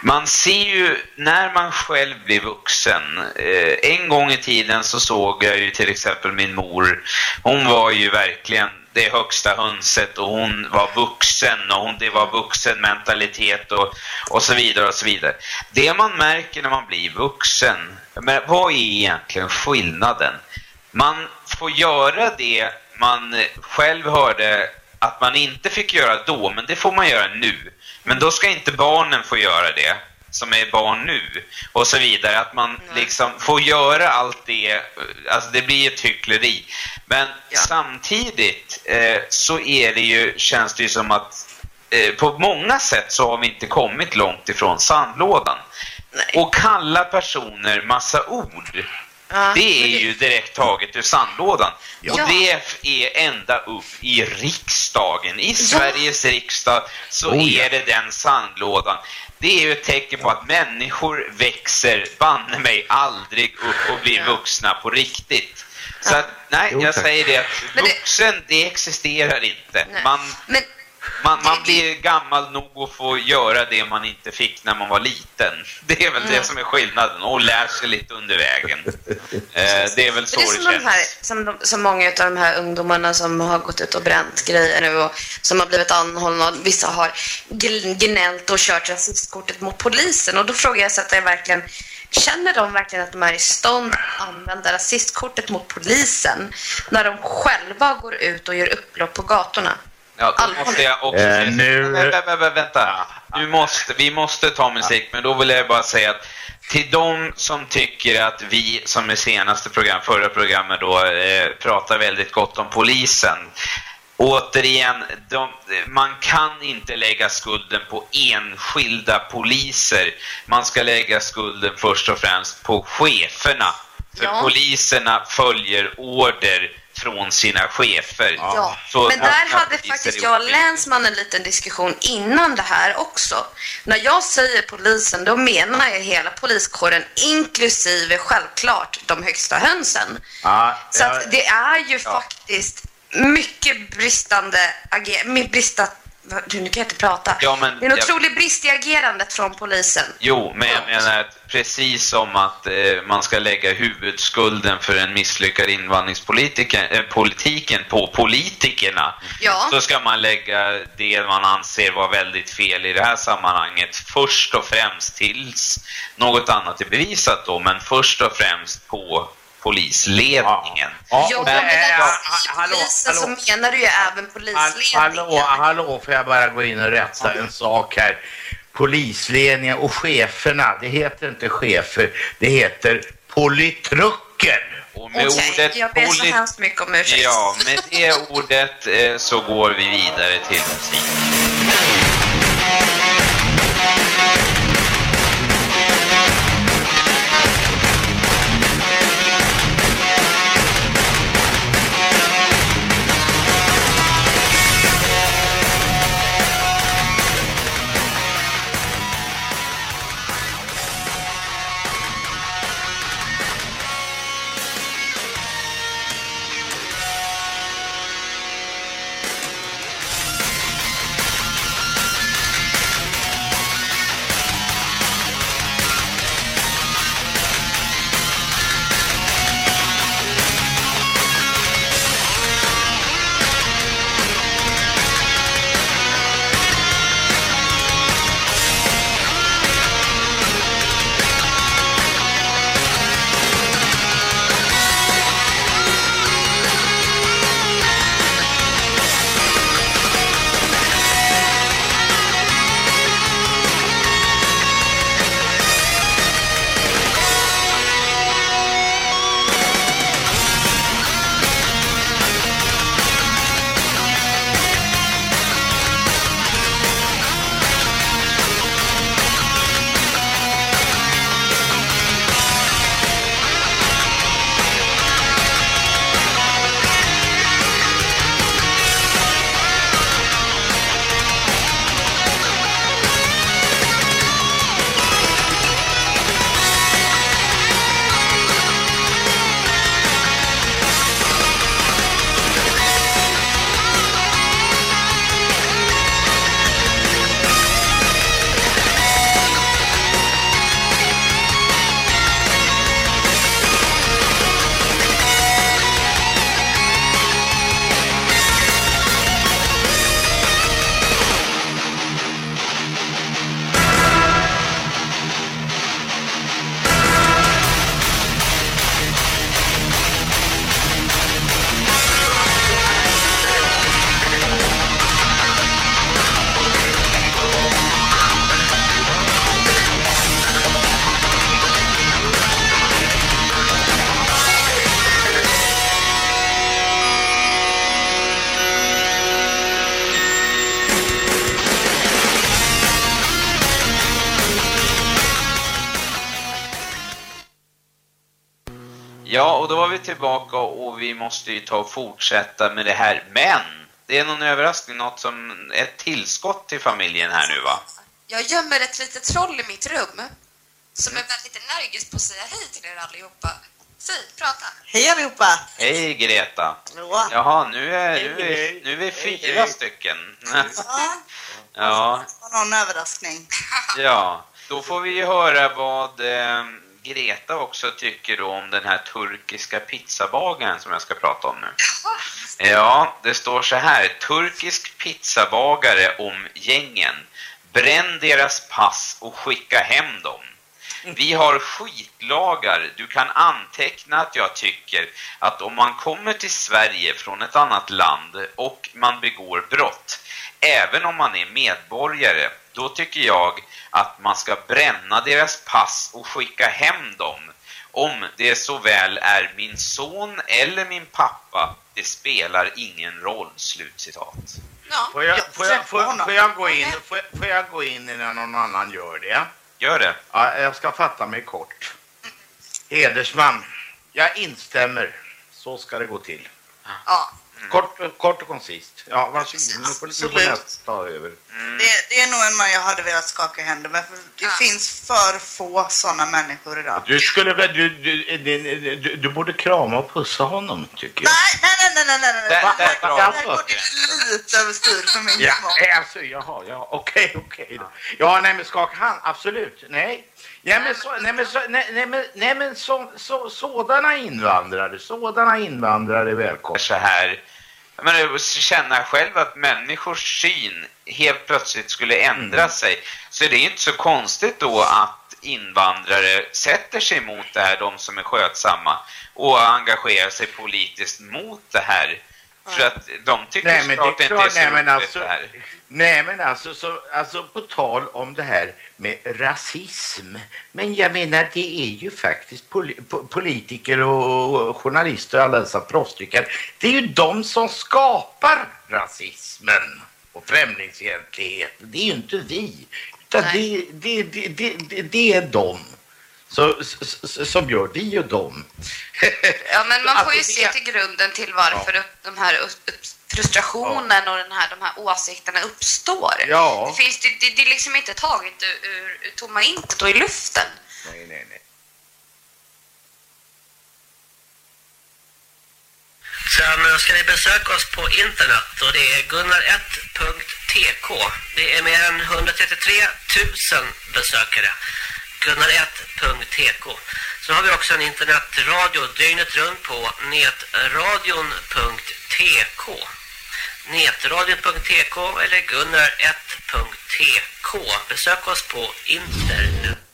man ser ju när man själv blir vuxen. Eh, en gång i tiden så såg jag ju till exempel min mor. Hon var ju verkligen det högsta hönset och hon var vuxen och hon, det var vuxen mentalitet och, och så vidare och så vidare. Det man märker när man blir vuxen, men vad är egentligen skillnaden? Man får göra det man själv hörde att man inte fick göra då, men det får man göra nu. Men då ska inte barnen få göra det som är barn nu och så vidare. Att man liksom får göra allt det, alltså det blir ett hyckleri. Men samtidigt eh, så är det ju, känns det ju som att eh, på många sätt så har vi inte kommit långt ifrån sandlådan. Och kalla personer massa ord. Ja, Det är ju direkt taget ur sandlådan. Och Ja. det är ända upp i riksdagen. I Sveriges riksdag så Oh, ja. är det den sandlådan. Det är ju ett tecken på att människor växer banne mig aldrig upp och blir vuxna på riktigt. Så att, nej, Jo, jag tack. säger det att Men det- vuxen, det existerar inte. Nej. Man, Men man, man blir gammal nog att få göra det man inte fick när man var liten. Det är väl Mm. det som är skillnaden. Och lär sig lite under vägen. Eh, det är väl så det är det, som, de känns. här, som, de, som många av de här ungdomarna som har gått ut och bränt grejer nu och som har blivit anhållna. och Vissa har gnällt och kört rasistkortet mot polisen. Och då frågar jag så att jag verkligen Känner de verkligen att de är i stånd att använda rasistkortet mot polisen när de själva går ut och gör upplopp på gatorna? Ja, då måste jag också säga... nu- Vä- vä- vä- vä- Vänta. Nu måste, vi måste ta musik, men då vill jag bara säga att till de som tycker att vi, som i senaste program, förra programmet då, eh, pratar väldigt gott om polisen. Återigen, de, man kan inte lägga skulden på enskilda poliser. Man ska lägga skulden först och främst på cheferna. För Ja. poliserna följer order från sina chefer. Ja, Så- men där Ja, hade faktiskt jag och. Länsman en liten diskussion innan det här också. När jag säger polisen, då menar jag hela poliskåren, inklusive självklart de högsta hönsen. Ja, Så det är ju faktiskt mycket bristande agerande, brista, nu kan jag inte prata. Ja, men det är en jag- otrolig brist i agerandet från polisen. Jo, men jag menar att precis som att eh, man ska lägga huvudskulden för en misslyckad invandringspolitiken eh, politiken på politikerna Ja. så ska man lägga det man anser vara väldigt fel i det här sammanhanget först och främst tills något annat är bevisat då, men först och främst på polisledningen. Ja, Ja, men säger hallå, polisen hallå. så menar du ju även polisledningen. Hallå, hallå, får jag bara gå in och rätta en sak här. Polisledningen och cheferna, det heter inte chefer, det heter politrucker. Och med Okej, ordet jag ber så hemskt mycket om ursäkt. Ja, med det ordet eh, så går vi vidare till musik. Vi tillbaka och vi måste ju ta och fortsätta med det här. Men det är någon överraskning, något som ett tillskott till familjen här nu va? Jag gömmer ett litet troll i mitt rum som är väldigt energisk på att säga hej till er allihopa. Säg, prata. Hej allihopa! Hej Greta! Hallå. Jaha, nu är, nu är, nu är vi fyra stycken. Ja, Ja, det var någon överraskning. ja. Då får vi ju höra vad eh, Greta också tycker om den här turkiska pizzabagaren som jag ska prata om nu. Ja, det står så här. Turkisk pizzabagare om gängen. Bränn deras pass och skicka hem dem. Vi har skitlagar. Du kan anteckna att jag tycker att om man kommer till Sverige från ett annat land och man begår brott, även om man är medborgare, då tycker jag att man ska bränna deras pass och skicka hem dem. Om det så väl är min son eller min pappa, det spelar ingen roll. Slutcitat. Ja. Får jag, får, jag, får, får, jag gå in, får, jag- får jag gå in innan någon annan gör det? Gör det. Ja, jag ska fatta mig kort. Hedersman, jag instämmer. Så ska det gå till. Ja, Kort, kort och koncist. Ja, varsågod. Nu får, nu får Absolut. nästa ta över. det, det är nog en man jag hade velat skaka händer med. För det finns för få sådana människor idag. Du skulle väl, du, du, du, du, du borde krama och pussa honom, tycker jag. Nej, nej, nej, nej, nej, nej. Där- där Det här vi går gränsen. lite överstyr för min Ja, smak. alltså, jaha, ja, okej, okej då. Ja, nej men skaka hand, absolut, nej. Nej men, så, nej, men, så, nej, nej, men, nej, men så, så, sådana invandrare, sådana invandrare välkomna. så här jag menar, känna själv att människors syn helt plötsligt skulle ändra Mm. sig. Så det är inte så konstigt då att invandrare sätter sig emot det här, de som är skötsamma, och engagerar sig politiskt mot det här. För att de tycker Nej, men det är såklart inte är så nej, men alltså- det här. Nej men alltså, så, alltså på tal om det här med rasism. Men jag menar det är ju faktiskt poli po- politiker och journalister och alla dessa proffstyckare. Det är ju de som skapar rasismen. och främlingsfientlighet. Det är ju inte vi. Det, det, det, det är de så, så, som gör det ju de. Ja, men man får ju Alltså, se till grunden till varför upp, de här frustrationen och den här, de här åsikterna uppstår. Ja. Det, finns, det, det, det är liksom inte taget ur, ur, ur tomma intet och i luften. Nej, nej, nej. Sen ska ni besöka oss på internet och det är gunnar1.tk. Det är mer än 133 000 besökare. Gunnar1.tk. Sen har vi också en internetradio dygnet runt på netradion.tk. Netradion.tk eller gunnar1.tk. Besök oss på internet.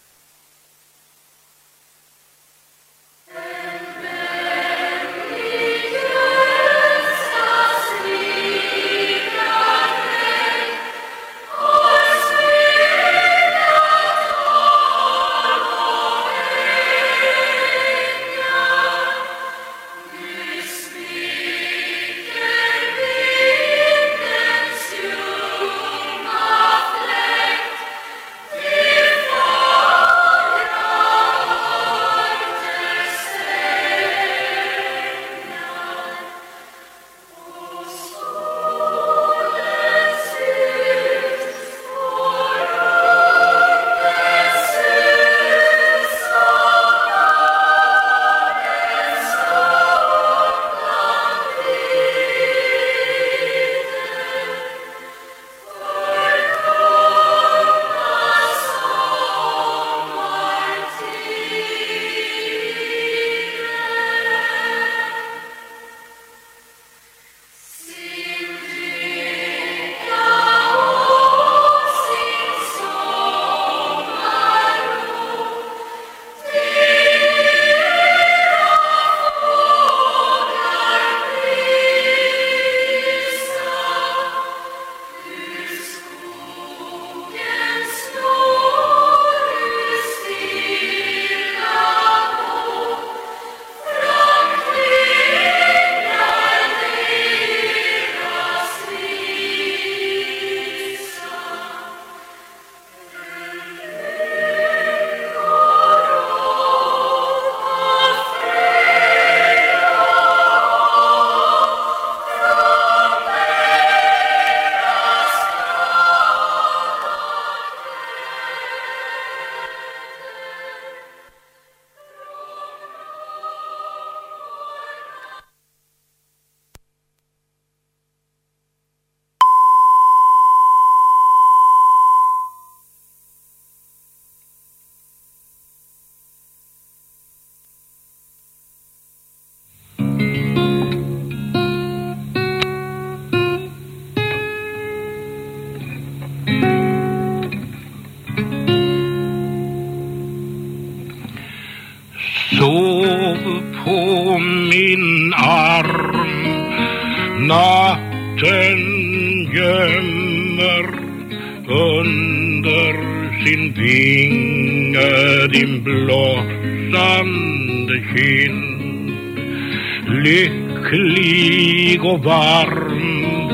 Och varm.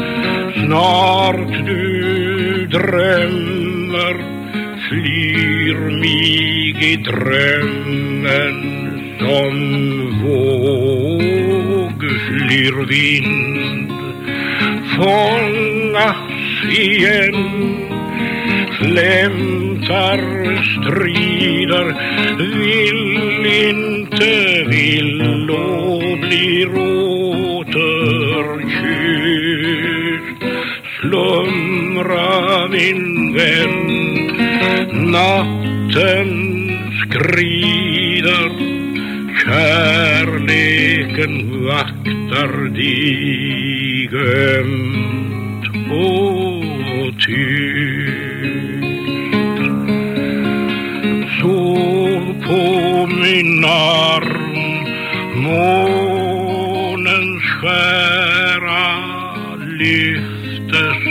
Snart du drömmer flyr mig i drömmen som våg flyr vind. Fångas igen flämtar strider vill natten skrider kärleken vaktar dig ömt och tyst. Sov på min arm månens skära lyftes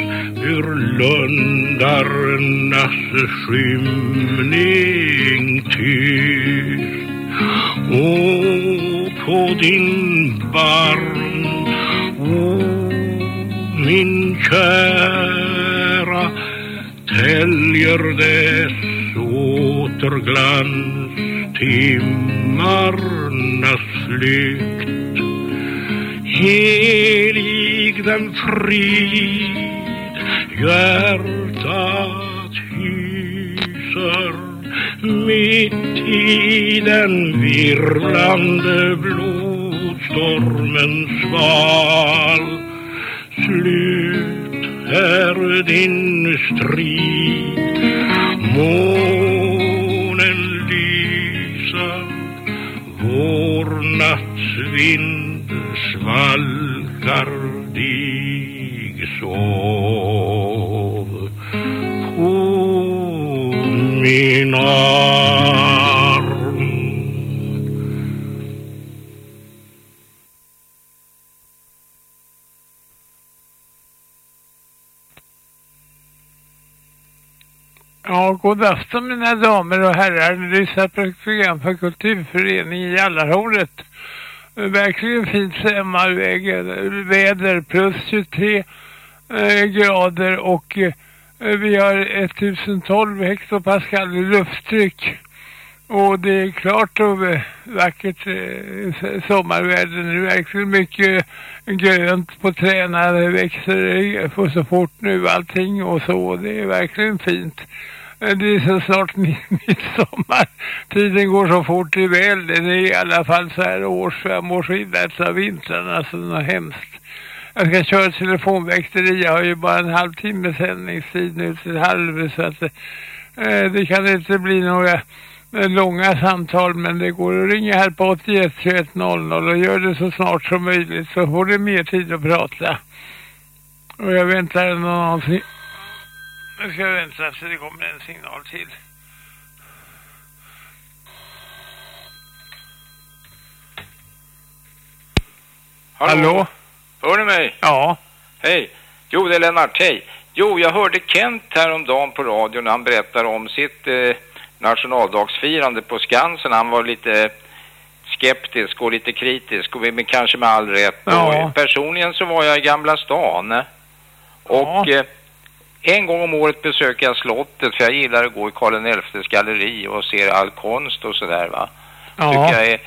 ur lundarnas skym din barm, o min kära, täljer dess återglans timmarnas flykt. Helig den frid hjärtat hyser mitt i den virvlande stormen sval. Slut är din strid, månen lyser, vår nattsvind svalkar dig sov på min arm. Ja, god afton mina damer och herrar. Ni lyssnar på ett program för kulturföreningen i Jallarhornet. Verkligen fint sommarväder, plus 23 eh, grader och eh, vi har 1012 hektopascal i lufttryck. Och det är klart och vackert eh, sommarväder. Det är verkligen mycket grönt på träna. Det växer för så fort nu allting och så. Det är verkligen fint. Eh, det är så snart midsommar. Tiden går så fort i väl. Det är i alla fall så här års, fem års av vintrarna. Så något alltså, hemskt. Jag ska köra telefonväxteri. Jag har ju bara en halvtimme sändningstid nu till halv. Så att eh, det kan inte bli några eh, långa samtal. Men det går att ringa här på 81 21 00 och gör det så snart som möjligt. Så får du mer tid att prata. Och jag väntar någonting. Nu ska jag vänta så det kommer en signal till. Hallå? Hör du mig? Ja. Hej. Jo, det är Lennart. Hej. Jo, jag hörde Kent häromdagen på radion när han berättade om sitt eh, nationaldagsfirande på Skansen. Han var lite skeptisk och lite kritisk, och men kanske med all rätt. Ja. Personligen så var jag i Gamla stan. Och eh, en gång om året besöker jag slottet för jag gillar att gå i Karl XIs galleri och se all konst och sådär va. Ja. Tycker jag är,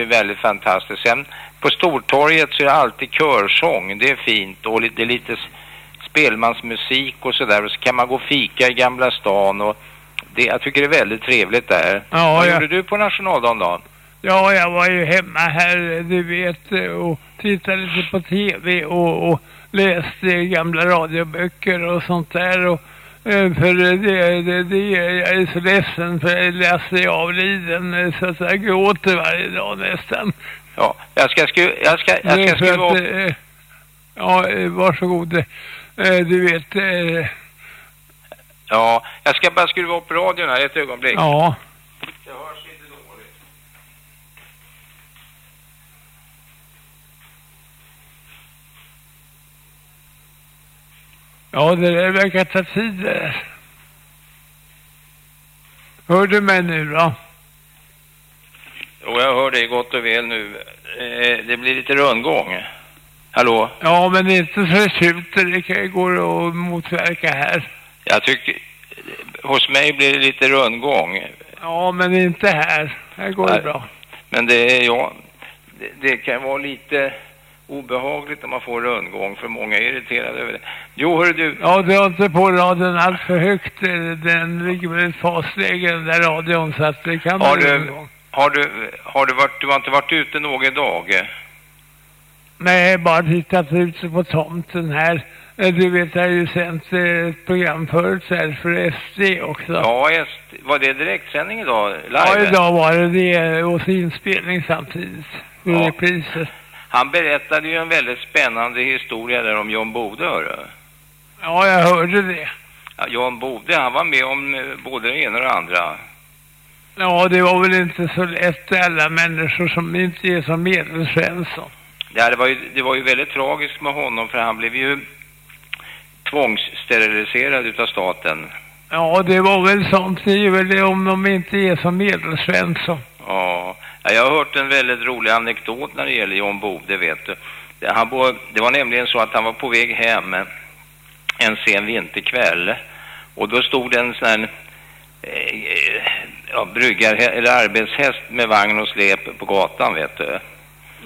är väldigt fantastiskt. Sen på Stortorget så är det alltid körsång, det är fint och det är lite spelmansmusik och sådär och så kan man gå och fika i Gamla stan och det, jag tycker det är väldigt trevligt där. Ja, Vad ja. gjorde du på nationaldagen då? Ja, jag var ju hemma här, du vet, och tittade lite på tv och, och läste gamla radioböcker och sånt där. Och, eh, för det, det, det, jag är så ledsen för Lasse är avliden eh, så att jag gråter varje dag nästan. Ja, jag ska skru, jag ska, jag ska för skruva att, upp. eh, Ja, varsågod. Du vet, Ja, jag ska bara skruva upp radion här ett ögonblick. ja. Det hörs lite dåligt. Ja, det där verkar ta tid det där. Hör du mig nu då? Jo, jag hör dig gott och väl nu. Eh, det blir lite rundgång. Hallå? Ja, men det är inte så tjuter. Det kan- går att motverka här. Jag tycker... Hos mig blir det lite rundgång. Ja, men inte här. Här går det Nej. bra. Men det är ja, det, det kan vara lite obehagligt när man får rundgång för många är irriterade över det. Jo, hör du. Ja, har inte på radion allt för högt. Eh, Den ligger väl i ett fasläge den där radion så att det kan Har bli du, en gång. har du, har du varit, du har inte varit ute någon dag? Nej, bara tittat ut på tomten här. Eh, Du vet, jag har ju sänt eh, ett program förut så här för SD också. Ja, est, var det direktsändning idag? Live? Ja, idag var det det och inspelning samtidigt. Ja. Repriser. Han berättade ju en väldigt spännande historia där om John Bode, hörru. Ja, jag hörde det. Ja, John Bode, han var med om eh, både det ena och det andra. Ja, det var väl inte så lätt alla människor som inte är som Medelsvensson. Ja, det var ju, det var ju väldigt tragiskt med honom för han blev ju tvångssteriliserad utav staten. Ja, det var väl sånt. Det är väl det om de inte är som Medelsvensson. Ja, jag har hört en väldigt rolig anekdot när det gäller John Bode, vet du. Det, han bo, det var nämligen så att han var på väg hem en sen vinterkväll Och då stod det en sån här eh, ja, bryggar, eller arbetshäst med vagn och släp på gatan vet du.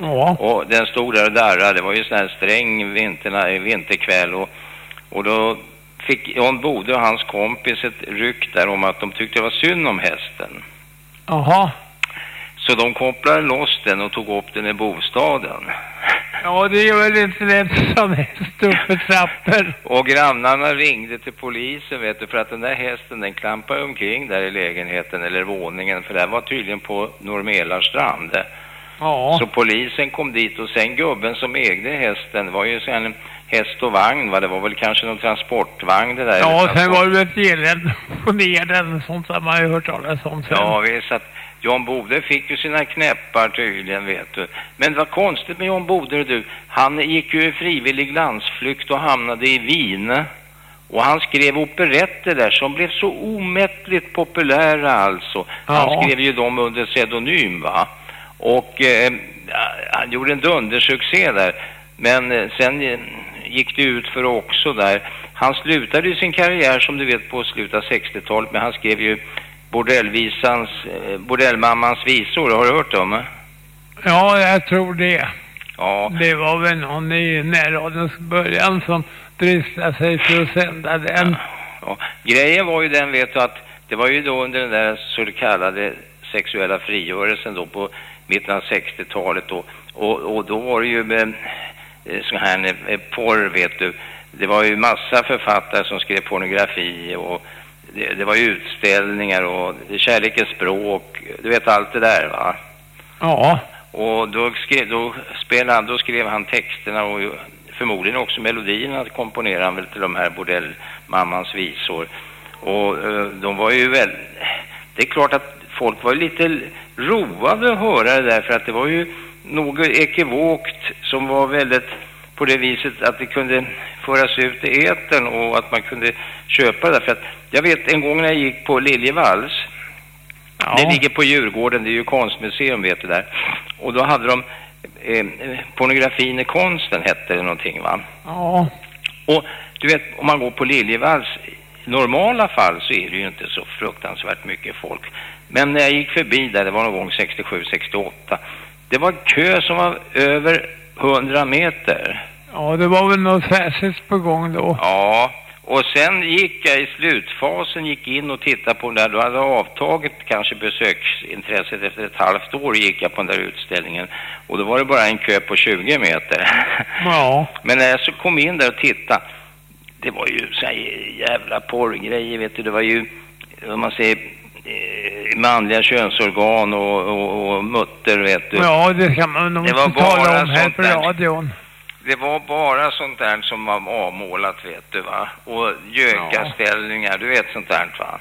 Ja. Och den stod där och darrade. Det var ju sån här sträng vinterna, vinterkväll och, och då fick John Bode och hans kompis ett ryck där om att de tyckte det var synd om hästen. Jaha. Så de kopplade loss den och tog upp den i bostaden. Ja, det är väl inte lätt som häst upp för trappor. Och grannarna ringde till polisen vet du för att den där hästen den klampade omkring där i lägenheten eller våningen för det var tydligen på Normelarstrand. Ja. Så polisen kom dit och sen gubben som ägde hästen var ju sen häst och vagn va? Det var väl kanske någon transportvagn det där. Ja, sen var det väl ett elände få ner den. Sånt har man ju hört talas om sen. Ja, visst att John Bode fick ju sina knäppar tydligen, vet du. Men vad konstigt med John Bode, du. Han gick ju i frivillig landsflykt och hamnade i Wien. Och han skrev operetter där som blev så omättligt populära alltså. Han Ja. skrev ju dem under pseudonym va. Och eh, han gjorde en dundersuccé där. Men eh, sen eh, gick det ut för också där. Han slutade ju sin karriär som du vet på slutet av 60-talet men han skrev ju bordellvisans, eh, bordellmammans visor. Har du hört dem? Ja, jag tror det. Ja. Det var väl någon i närradions början som dristade sig för att sända den. Ja, grejen var ju den vet du att det var ju då under den där så kallade sexuella frigörelsen då på mitten av 60-talet då. Och, och då var det ju med eh, sån här eh, porr vet du. Det var ju massa författare som skrev pornografi och det, det var ju utställningar och kärlekens språk, du vet allt det där va. Ja. Och då skrev, då spelade han, då skrev han texterna och förmodligen också melodierna komponerade han väl till de här bordellmammans visor. Och eh, de var ju väl, det är klart att folk var ju lite roade att höra det där för att det var ju något ekivokt som var väldigt på det viset att det kunde föras ut i etern och att man kunde köpa det. För att jag vet en gång när jag gick på Liljevalchs det ligger på Djurgården, det är ju konstmuseum vet du där. Och då hade de eh, pornografin i konsten hette det någonting va. Ja. Och du vet om man går på Liljevalchs i normala fall så är det ju inte så fruktansvärt mycket folk. Men när jag gick förbi där, det var någon gång 67, 68. Det var kö som var över 100 meter. Ja, det var väl något särskilt på gång då. Ja, och sen gick jag i slutfasen, gick in och tittade på den där. Då hade avtagit kanske besöksintresset efter ett halvt år gick jag på den där utställningen. Och då var det bara en kö på 20 meter. Ja. Men när jag så kom in där och tittade, det var ju så jävla porrgrejer vet du. Det var ju, om man säger, manliga könsorgan och, och, och mutter vet du. Ja, det kan man nog Det var inte tala bara om här på radion. Det var bara sånt där som var avmålat vet du va. Och gökaställningar, du vet sånt där va.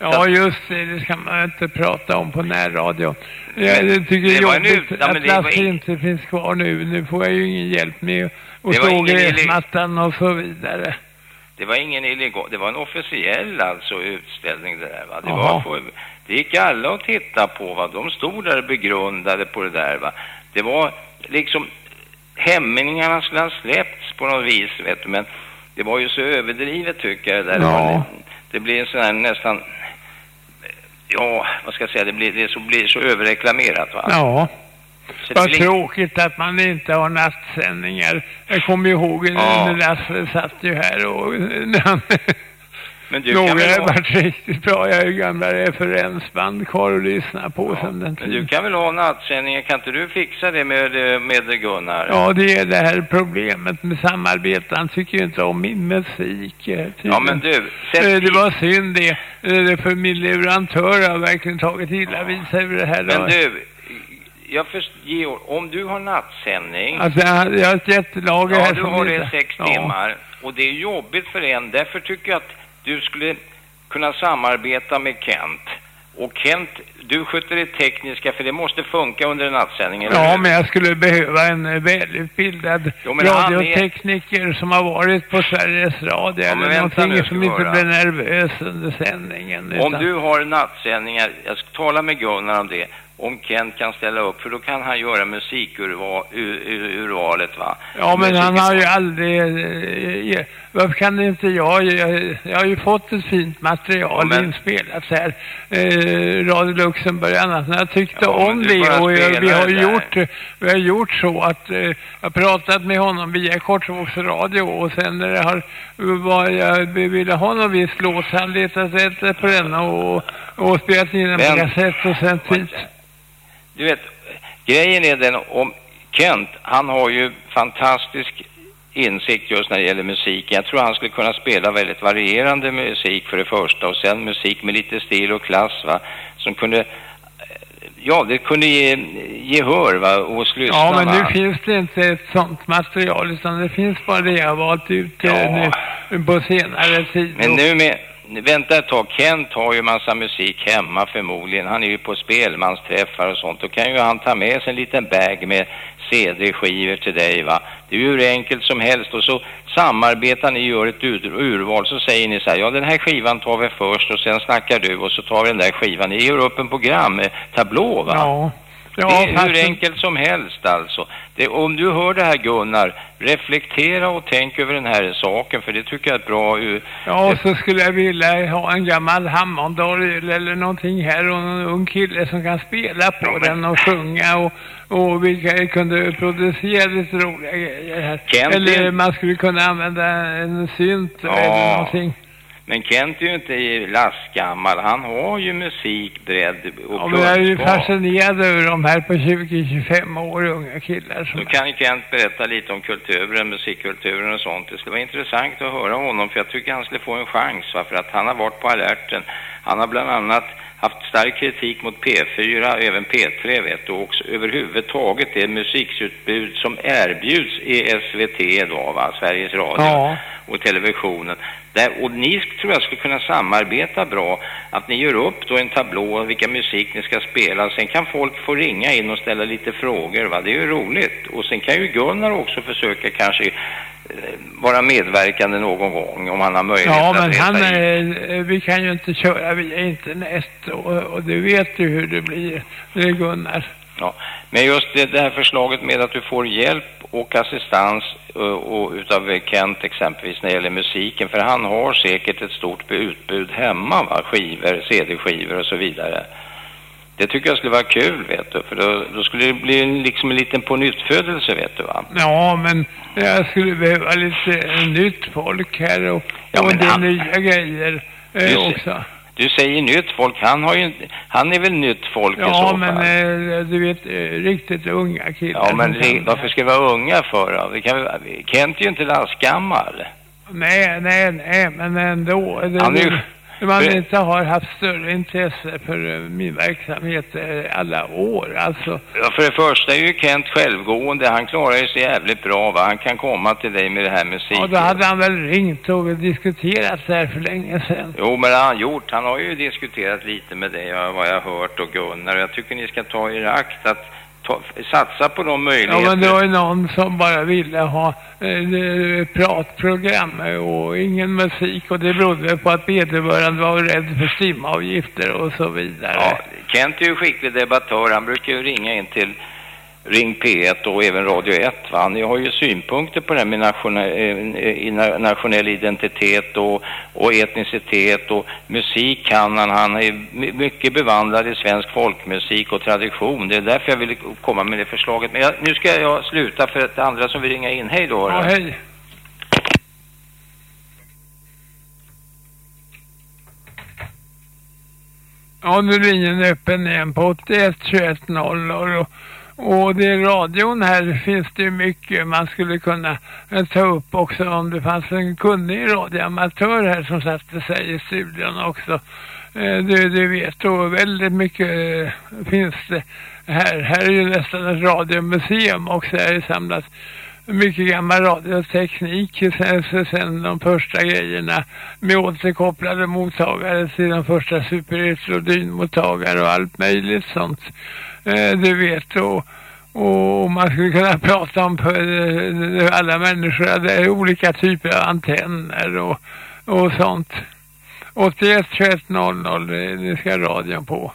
Ja, just det. Det ska man inte prata om på närradion. Jag Men tycker det det är jobbigt ja, men att det Lasse in- inte finns kvar nu. Nu får jag ju ingen hjälp med att Det stå gräsmattan och så vidare. Det var ingen illegal, det var en officiell alltså utställning det där va. Det, var på, det gick alla att titta på va. De stod där och begrundade på det där va. Det var liksom, hämningarna skulle ha släppts på något vis vet du. Men det var ju så överdrivet tycker jag det där. Ja. det blir en sån här nästan, ja vad ska jag säga, det blir, det så, blir så överreklamerat va. Ja. Vad tråkigt att man inte har nattsändningar. Jag kommer ihåg Ja. när Lasse satt ju här och Men du Några har ha- varit riktigt bra. Jag har ju gamla referensband kvar att lyssna på sen den Men du tiden. kan väl ha nattsändningar, kan inte du fixa det med, eh, med Gunnar? Ja, det är det här problemet med samarbete. Han tycker ju inte om min musik. eh, Ja tydligen. men du, Eh, Det var synd det. För min leverantör har verkligen tagit illa vid sig över det här. Men då. du, jag först, Georg, om du har nattsändning. Alltså, jag, jag har ett jättelager ja, här du har det sex Ja. timmar. Och det är jobbigt för en. Därför tycker jag att du skulle kunna samarbeta med Kent. Och Kent, du sköter det tekniska för det måste funka under en nattsändning, eller Ja, men jag skulle behöva en välutbildad Jo, han är- radiotekniker som har varit på Sveriges Radio Ja, eller någonting nu, som inte blir nervös under sändningen. Om utan- du har nattsändningar, jag ska tala med Gunnar om det, om Kent kan ställa upp, för då kan han göra musikurvalet va? Ja, men han har ju aldrig... eh, varför kan inte jag, jag, jag har ju fått ett fint material Ja, men- inspelat här, eh, Radio Luxemburg och annat, jag tyckte Ja, om det och jag, vi har det gjort, vi har gjort så att eh, jag har pratat med honom via Kortvågsradio och sen när det har, var jag ville ha någon viss låt så han letat rätt på den och, och spelat in den på kassett och sen hit. Du vet, grejen är den om Kent, han har ju fantastisk insikt just när det gäller musik. Jag tror han skulle kunna spela väldigt varierande musik för det första och sen musik med lite stil och klass va, som kunde Ja, det kunde ge gehör va, hos Ja, lyssnarna. men nu finns det inte ett sånt material utan det finns bara det jag har valt ut eh, nu på senare tid. Men nu med, vänta ett tag, Kent har ju massa musik hemma förmodligen. Han är ju på spelmansträffar och sånt. Då kan ju han ta med sig en liten bag med CD-skivor till dig va. Det är ju hur enkelt som helst och så samarbetar ni, gör ett ur, urval, så säger ni så här, ja den här skivan tar vi först och sen snackar du och så tar vi den där skivan. Ni gör upp en programtablå va. Ja det Ja, är hur enkelt som helst alltså. Det, om du hör det här Gunnar, reflektera och tänk över den här saken för det tycker jag är bra... Ja, och så skulle jag vilja ha en gammal Hammondorgel eller någonting här och någon ung kille som kan spela på den och sjunga och, och vi kan- kunde producera lite roliga grejer här. Kent eller man skulle kunna använda en synt Ja. eller någonting. Men Kent är ju inte lastgammal. Han har ju musikbredd och Ja, men jag är ju fascinerad över de här på 20-25 år unga killar som Då kan ju Kent berätta lite om kulturen, musikkulturen och sånt. Det skulle vara intressant att höra honom för jag tycker han skulle få en chans va? för att han har varit på alerten. Han har bland annat haft stark kritik mot P4, även P3 vet du, och också överhuvudtaget det musikutbud som erbjuds i SVT idag va, Sveriges Radio Ja. Och televisionen. Där, och ni tror jag skulle kunna samarbeta bra, att ni gör upp då en tablå vilka musik ni ska spela. Sen kan folk få ringa in och ställa lite frågor, va? det är ju roligt. Och sen kan ju Gunnar också försöka kanske eh, vara medverkande någon gång om han har möjlighet Ja, att men han, in. eh, vi kan ju inte köra via internet och, och du vet ju hur det blir, det är Gunnar. Ja. Men just det, det här förslaget med att du får hjälp och assistans eh, och, utav Kent exempelvis när det gäller musiken, för han har säkert ett stort utbud hemma, va? skivor, CD-skivor och så vidare. Det tycker jag skulle vara kul, vet du, för då, då skulle det bli liksom en liten pånyttfödelse, vet du va? Ja, men jag skulle behöva lite nytt folk här och, Ja, och det han- nya grejer eh, också. Du säger nytt folk, han har ju han är väl nytt folk i så Ja, fall? men eh, du vet, eh, riktigt unga killar. Ja, men kan- varför ska vi vara unga för då? Vi kan, Kent är ju inte lastgammal. Nej, nej, nej, men ändå. Han är ju- man det- inte har haft större intresse för eh, min verksamhet eh, alla år, alltså. Ja, för det första är ju Kent självgående. Han klarar ju sig jävligt bra, va? Han kan komma till dig med det här musiken. Ja, då hade han väl ringt och diskuterat det här för länge sedan. Jo, men det har han gjort. Han har ju diskuterat lite med dig, vad jag har hört, och Gunnar. Jag tycker ni ska ta er i akt att ta, satsa på de Ja, möjligheter. men det var ju någon som bara ville ha eh, pratprogram och ingen musik och det berodde på att vederbörande var rädd för simavgifter och så vidare. Ja, Kent är ju skicklig debattör. Han brukar ju ringa in till Ring P1 och även Radio 1. Va? Ni har ju synpunkter på det här med nationell, eh, nationell identitet och, och etnicitet och musik kan han. Han är mycket bevandrad i svensk folkmusik och tradition. Det är därför jag ville komma med det förslaget. Men jag, nu ska jag sluta för att det andra som vill ringa in. Hej då. Ja, hej. Ja, nu är linjen öppen igen på 81 21 00 och, det är radion här finns det ju mycket man skulle kunna eh, ta upp också om det fanns en kunnig radioamatör här som satte sig i studion också. Eh, du, du vet, och väldigt mycket eh, finns det här. Här är ju nästan ett radiomuseum också. Här är samlat mycket gammal radioteknik sen, sen, de första grejerna med återkopplade mottagare till de första superetrodynmottagare och allt möjligt sånt. Eh, du vet och, och man skulle kunna prata om eh, alla människor, det är olika typer av antenner och, och sånt. 81 21 00, det, ska radion på.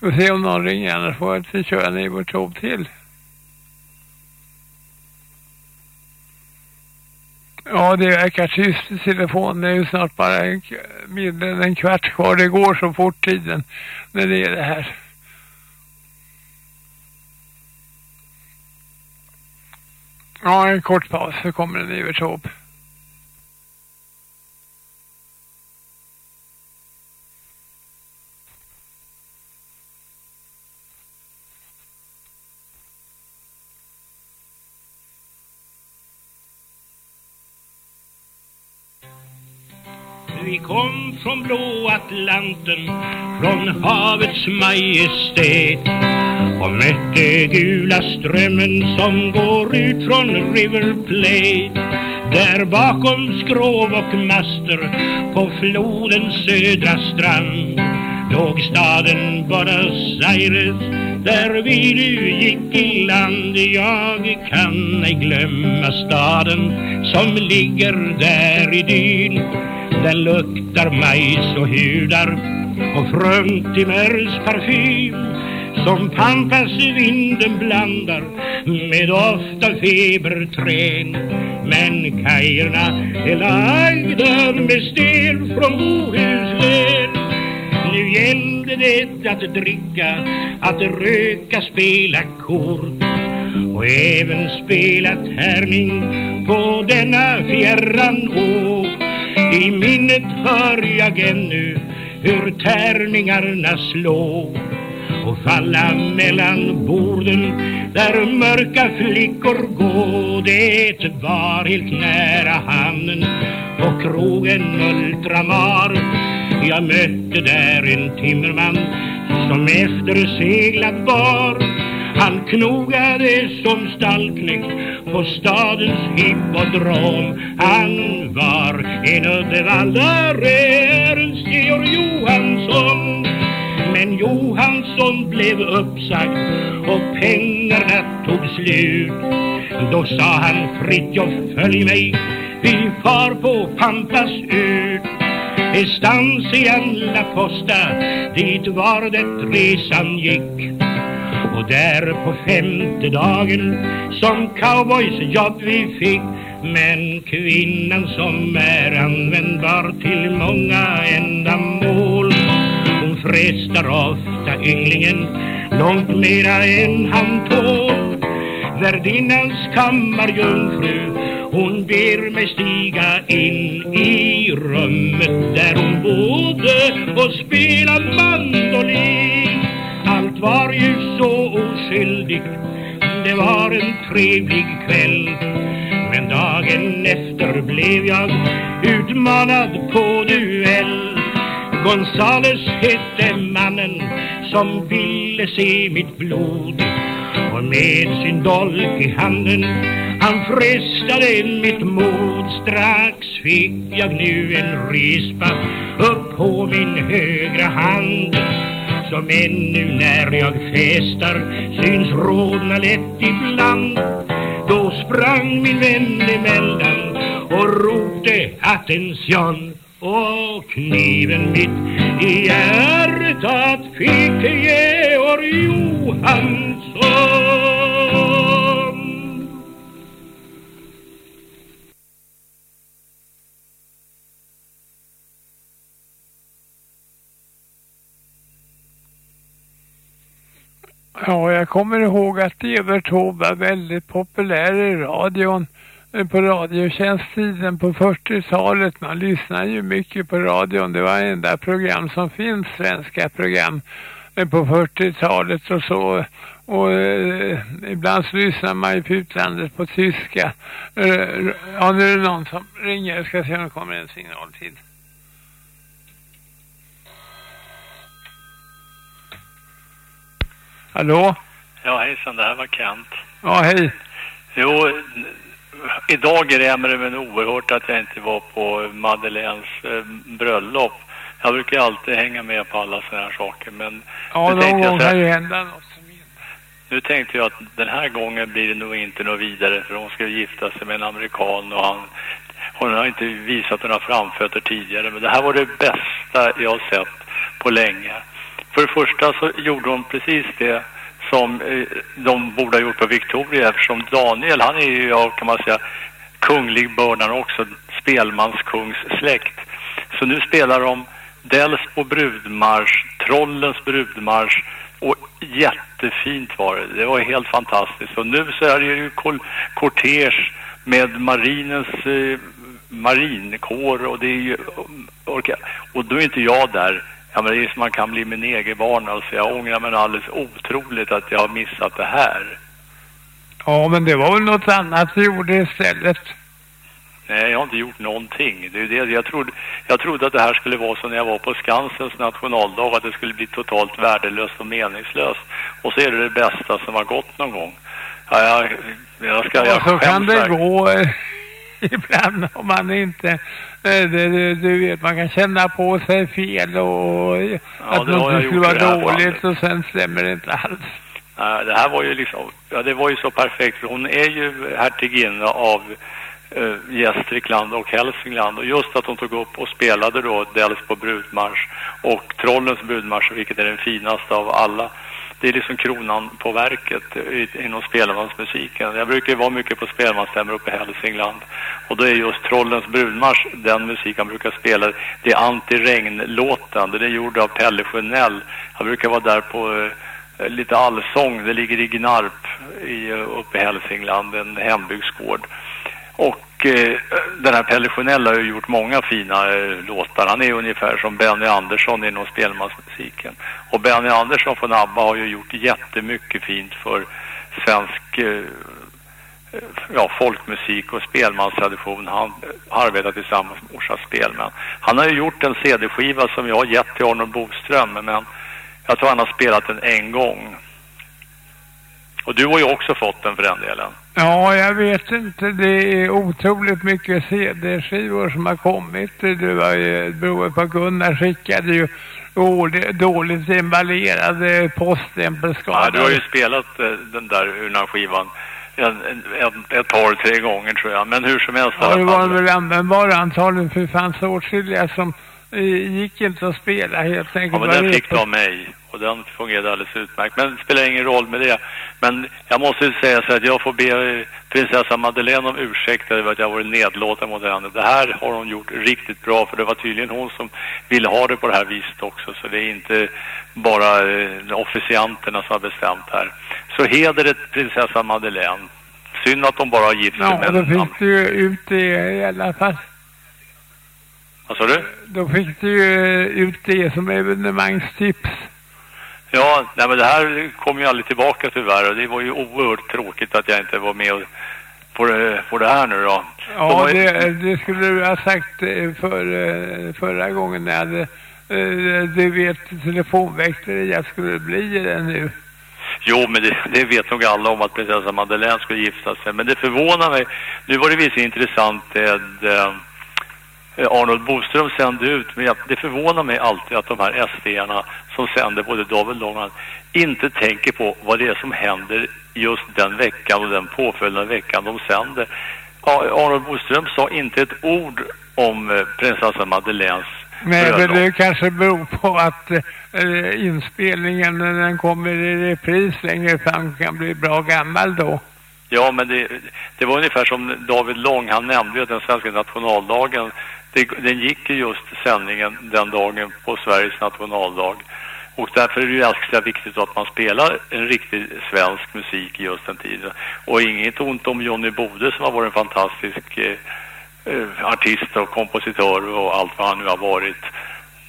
Vi får se om någon ringer, annars får jag inte köra ner vårt tåg till. Ja, det verkar tyst i telefonen. Det är ju snart bara en, mindre än en kvart kvar. Det går så fort tiden när det är det här. Ja, en kort paus så kommer en Evertorp. Vi kom från blå Atlanten, från havets majestät och mötte gula strömmen som går ut från River Plate. Där bakom skrov och master på flodens södra strand låg staden Buenos Aires där vi nu gick i land. Jag kan ej glömma staden som ligger där i dyn. Den luktar majs och hudar och fruntimers parfym som pampas i vinden blandar med doft av feberträn. Men kajerna är lagda med sten från Bohuslän. Nu gällde det att dricka, att röka, spela kort och även spela tärning på denna fjärran å. I minnet hör jag ännu hur tärningarna slår och falla mellan borden där mörka flickor gå. Det var helt nära hamnen på krogen Ultramar. Jag mötte där en timmerman som efter seglat. Han knogade som stallknekt på stadens hippodrom. Han var en uddevallare, Ernst Georg Johansson. Men Johansson blev uppsagd och pengarna tog slut. Då sa han Fritjof följ mig, vi far på Pampas ut. Estancian La Costa, dit var det resan gick. Och där på femte dagen som cowboys jobb vi fick Men kvinnan som är användbar till många ändamål Hon frestar ofta ynglingen långt mera än han tål Värdinnans kammarjungfru hon ber mig stiga in i rummet där hon bodde och spela mandolin. Allt var ju så oskyldigt. Det var en trevlig kväll. Men dagen efter blev jag utmanad på duell. Gonzales hette mannen som ville se mitt blod. Och med sin dolk i handen han frestade mitt mod. Strax fick jag nu en rispa upp på min högra hand. Som ännu när jag festar syns rodna lätt ibland Då sprang min vän emellan och ropte attention. Och kniven mitt i hjärtat fick Georg Johansson. Ja, jag kommer ihåg att Evert Taube var väldigt populär i radion eh, på radiotjänsttiden på 40-talet. Man lyssnar ju mycket på radion. Det var enda program som finns, svenska program eh, på 40-talet och så. Och eh, ibland så lyssnar man ju på utlandet på tyska. Eh, ja, nu är det någon som ringer. Jag ska se om det kommer en signal till. Hallå? Ja, hejsan, det här var Kent. Ja, hej. Jo, idag grämer det mig oerhört att jag inte var på Madeleines eh, bröllop. Jag brukar alltid hänga med på alla sådana här saker, men... Ja, någon gång kan ju hända något. Nu tänkte jag att den här gången blir det nog inte något vidare för hon ska gifta sig med en amerikan och han, hon har inte visat några framfötter tidigare men det här var det bästa jag sett på länge. För det första så gjorde hon precis det som eh, de borde ha gjort på Victoria eftersom Daniel han är ju, ja, kan man säga, kunglig bördan också, spelmanskungssläkt. Så nu spelar de Delsbo brudmarsch, Trollens brudmarsch och jättefint var det. Det var helt fantastiskt. Och nu så är det ju kortege med marinens eh, marinkår och det är ju orka, och då är inte jag där. Ja, men det är som man kan bli min egen barn. Alltså jag ångrar mig alldeles otroligt att jag har missat det här. Ja, men det var väl något annat du gjorde istället. Nej, jag har inte gjort någonting. Det är ju det. Jag, trodde, jag trodde att det här skulle vara som när jag var på Skansens nationaldag, att det skulle bli totalt värdelöst och meningslöst. Och så är det det bästa som har gått någon gång. Ja, jag, jag ska... Jag Och så kan det gå eh, ibland om man inte... eh, det, du vet, man kan känna på sig fel och eh, att något skulle vara dåligt och sen stämmer det inte alls. Det här var ju liksom, ja det var ju så perfekt för hon är ju hertiginna av uh, Gästrikland och Hälsingland och just att hon tog upp och spelade då Delsbo brudmarsch och Trollens brudmarsch vilket är den finaste av alla. Det är liksom kronan på verket inom spelmansmusiken. Jag brukar ju vara mycket på spelmansstämmor uppe i Hälsingland och då är just Trollens brudmarsch den musik han brukar spela. Det är anti-regn-låten. Den är gjord av Pelle Sjönell. Han brukar vara där på eh, lite allsång. Det ligger i Gnarp i, eh, uppe i Hälsingland, en hembygdsgård. Och eh, den här Pelle Sjönell har ju gjort många fina eh, låtar. Han är ungefär som Benny Andersson inom spelmansmusiken. Och Benny Andersson från ABBA har ju gjort jättemycket fint för svensk eh, eh ja, folkmusik och spelmanstradition. Han eh, har arbetat tillsammans med Orsa Spelmän. Han har ju gjort en CD-skiva som jag har gett till Arnold Boström, men jag tror han har spelat den en gång. Och du har ju också fått den för den delen. Ja, jag vet inte. Det är otroligt mycket CD-skivor som har kommit. Det var ju beroende på Gunnar skickade ju dåligt, dåligt emballerade poststämpelskador. Ja, du har ju spelat eh, den där urna skivan en, en, en, ett par, tre gånger tror jag. Men hur som helst. Ja, det var väl användbara antagligen för det fanns åtskilliga som eh, gick inte att spela helt enkelt. Ja, men den fick du av mig och den fungerade alldeles utmärkt. Men det spelar ingen roll med det. Men jag måste säga så att jag får be eh, prinsessa Madeleine om ursäkt över att jag varit nedlåten mot henne. Det här har hon gjort riktigt bra för det var tydligen hon som ville ha det på det här viset också. Så det är inte bara eh, officianterna som har bestämt här. Så heder ett prinsessa Madeleine. Synd att de bara har gift sig Ja, med då fick du ju ut det i alla fall. Vad sa du? Då fick du ju ut det som evenemangstips. Ja, nej men det här kom ju aldrig tillbaka tyvärr och det var ju oerhört tråkigt att jag inte var med och- på det, på det här nu då. Ja, det, det skulle du ha sagt eh, för, eh, förra gången när jag hade, eh, du vet, telefonväxtare jag skulle bli det nu. Jo, men det, det vet nog alla om att prinsessa Madeleine skulle gifta sig. Men det förvånar mig. Nu var det visserligen intressant med eh, Arnold Boström sände ut. Men det förvånar mig alltid att de här SD-arna som sänder både David Långan inte tänker på vad det är som händer just den veckan och den påföljande veckan de sänder. Arnold Boström sa inte ett ord om eh, prinsessa Madeleines Men bröllop. det kanske beror på att eh, inspelningen när den kommer i repris längre fram kan bli bra gammal då. Ja, men det, det var ungefär som David Lång, han nämnde ju att den svenska nationaldagen, det, den gick ju just sändningen den dagen på Sveriges nationaldag. Och därför är det ju ganska viktigt att man spelar en riktig svensk musik just den tiden. Och inget ont om Johnny Bode som har varit en fantastisk eh, eh artist och kompositör och allt vad han nu har varit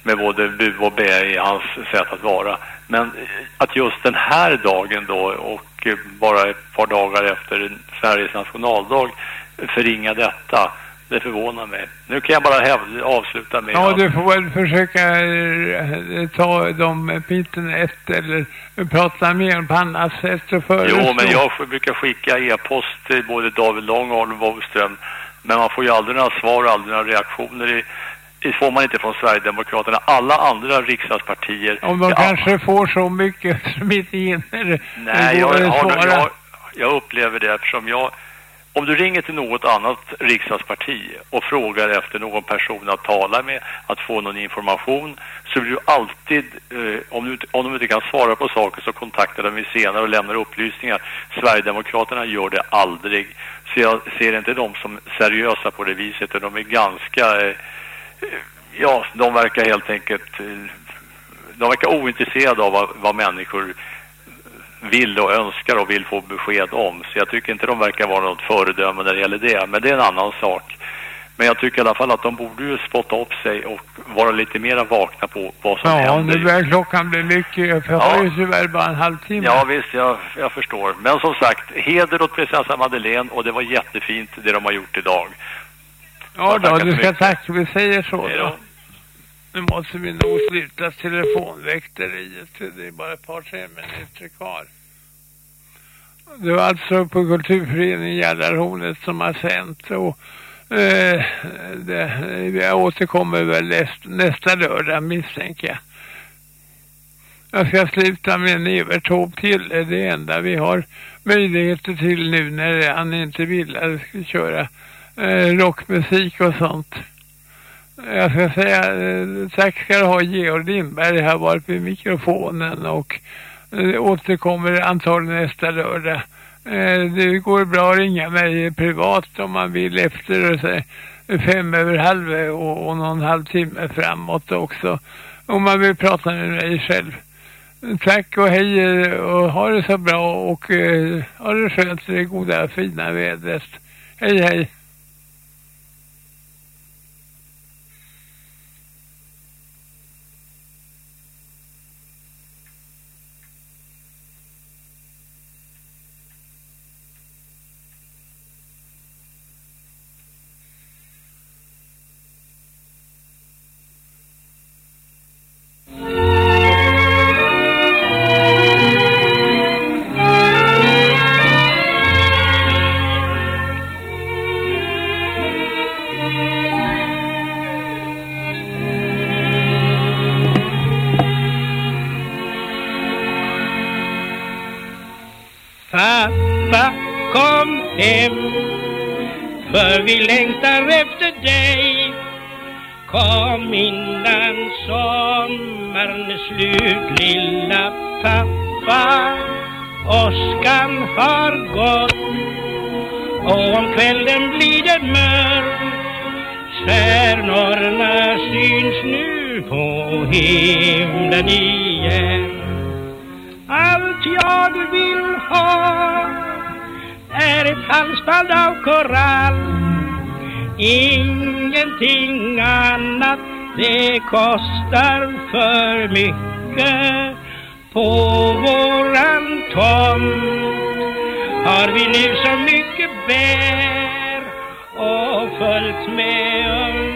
med både bu och bä i hans sätt att vara. Men eh, att just den här dagen då och eh, bara ett par dagar efter Sveriges nationaldag förringa detta, det förvånar mig. Nu kan jag bara hävda, avsluta med Ja, att- du får väl försöka eh, ta de biten efter eller prata mer på annat sätt och föreslå. Jo, men jag brukar skicka e-post till både David Lång och Arnold Boström. Men man får ju aldrig några svar och aldrig några reaktioner. I, det får man inte från Sverigedemokraterna. Alla andra riksdagspartier... Om de Ja, kanske får så mycket som inte hinner Nej, jag, har, jag, jag upplever det eftersom jag om du ringer till något annat riksdagsparti och frågar efter någon person att tala med, att få någon information, så blir du alltid, eh, om, du, inte- om de inte kan svara på saker så kontaktar de mig senare och lämnar upplysningar. Sverigedemokraterna gör det aldrig. Så jag ser inte dem som seriösa på det viset, de är ganska, eh, ja, de verkar helt enkelt, eh, de verkar ointresserade av vad, vad människor vill och önskar och vill få besked om. Så jag tycker inte de verkar vara något föredöme när det gäller det. Men det är en annan sak. Men jag tycker i alla fall att de borde ju spotta upp sig och vara lite mer vakna på vad som Ja, händer. nu börjar klockan bli mycket. För jag har ju tyvärr bara en halvtimme. Ja visst, jag, jag förstår. Men som sagt, heder åt prinsessa Madeleine och det var jättefint det de har gjort idag. Ja då, du ska tacka. Vi säger så då. Nu måste vi nog sluta telefonväkteriet. Det är bara ett par, tre minuter kvar. Det var alltså på kulturföreningen Gällarhornet som har sänt och eh, det, jag återkommer väl näst, nästa lördag misstänker jag. Jag ska sluta med en Evertorp till. Det är det enda vi har möjligheter till nu när han inte vill att vi ska köra eh, rockmusik och sånt. Jag ska säga eh, tack ska du ha Georg Lindberg har varit vid mikrofonen och Eh, återkommer antagligen nästa lördag. Eh, det går bra att ringa mig privat om man vill efter eh, fem över halv och, och någon halvtimme framåt också. Om man vill prata med mig själv. Tack och hej och ha det så bra och ha det skönt i det goda fina vädret. Hej hej. För vi längtar efter dig. Kom innan sommaren är slut lilla pappa. Åskan har gått. Och om kvällen blir det mörk Stjärnorna syns nu på himlen igen. Allt jag vill ha är ett halsband av korall. Ingenting annat, det kostar för mycket. På våran tomt har vi nu så mycket bär och fullt med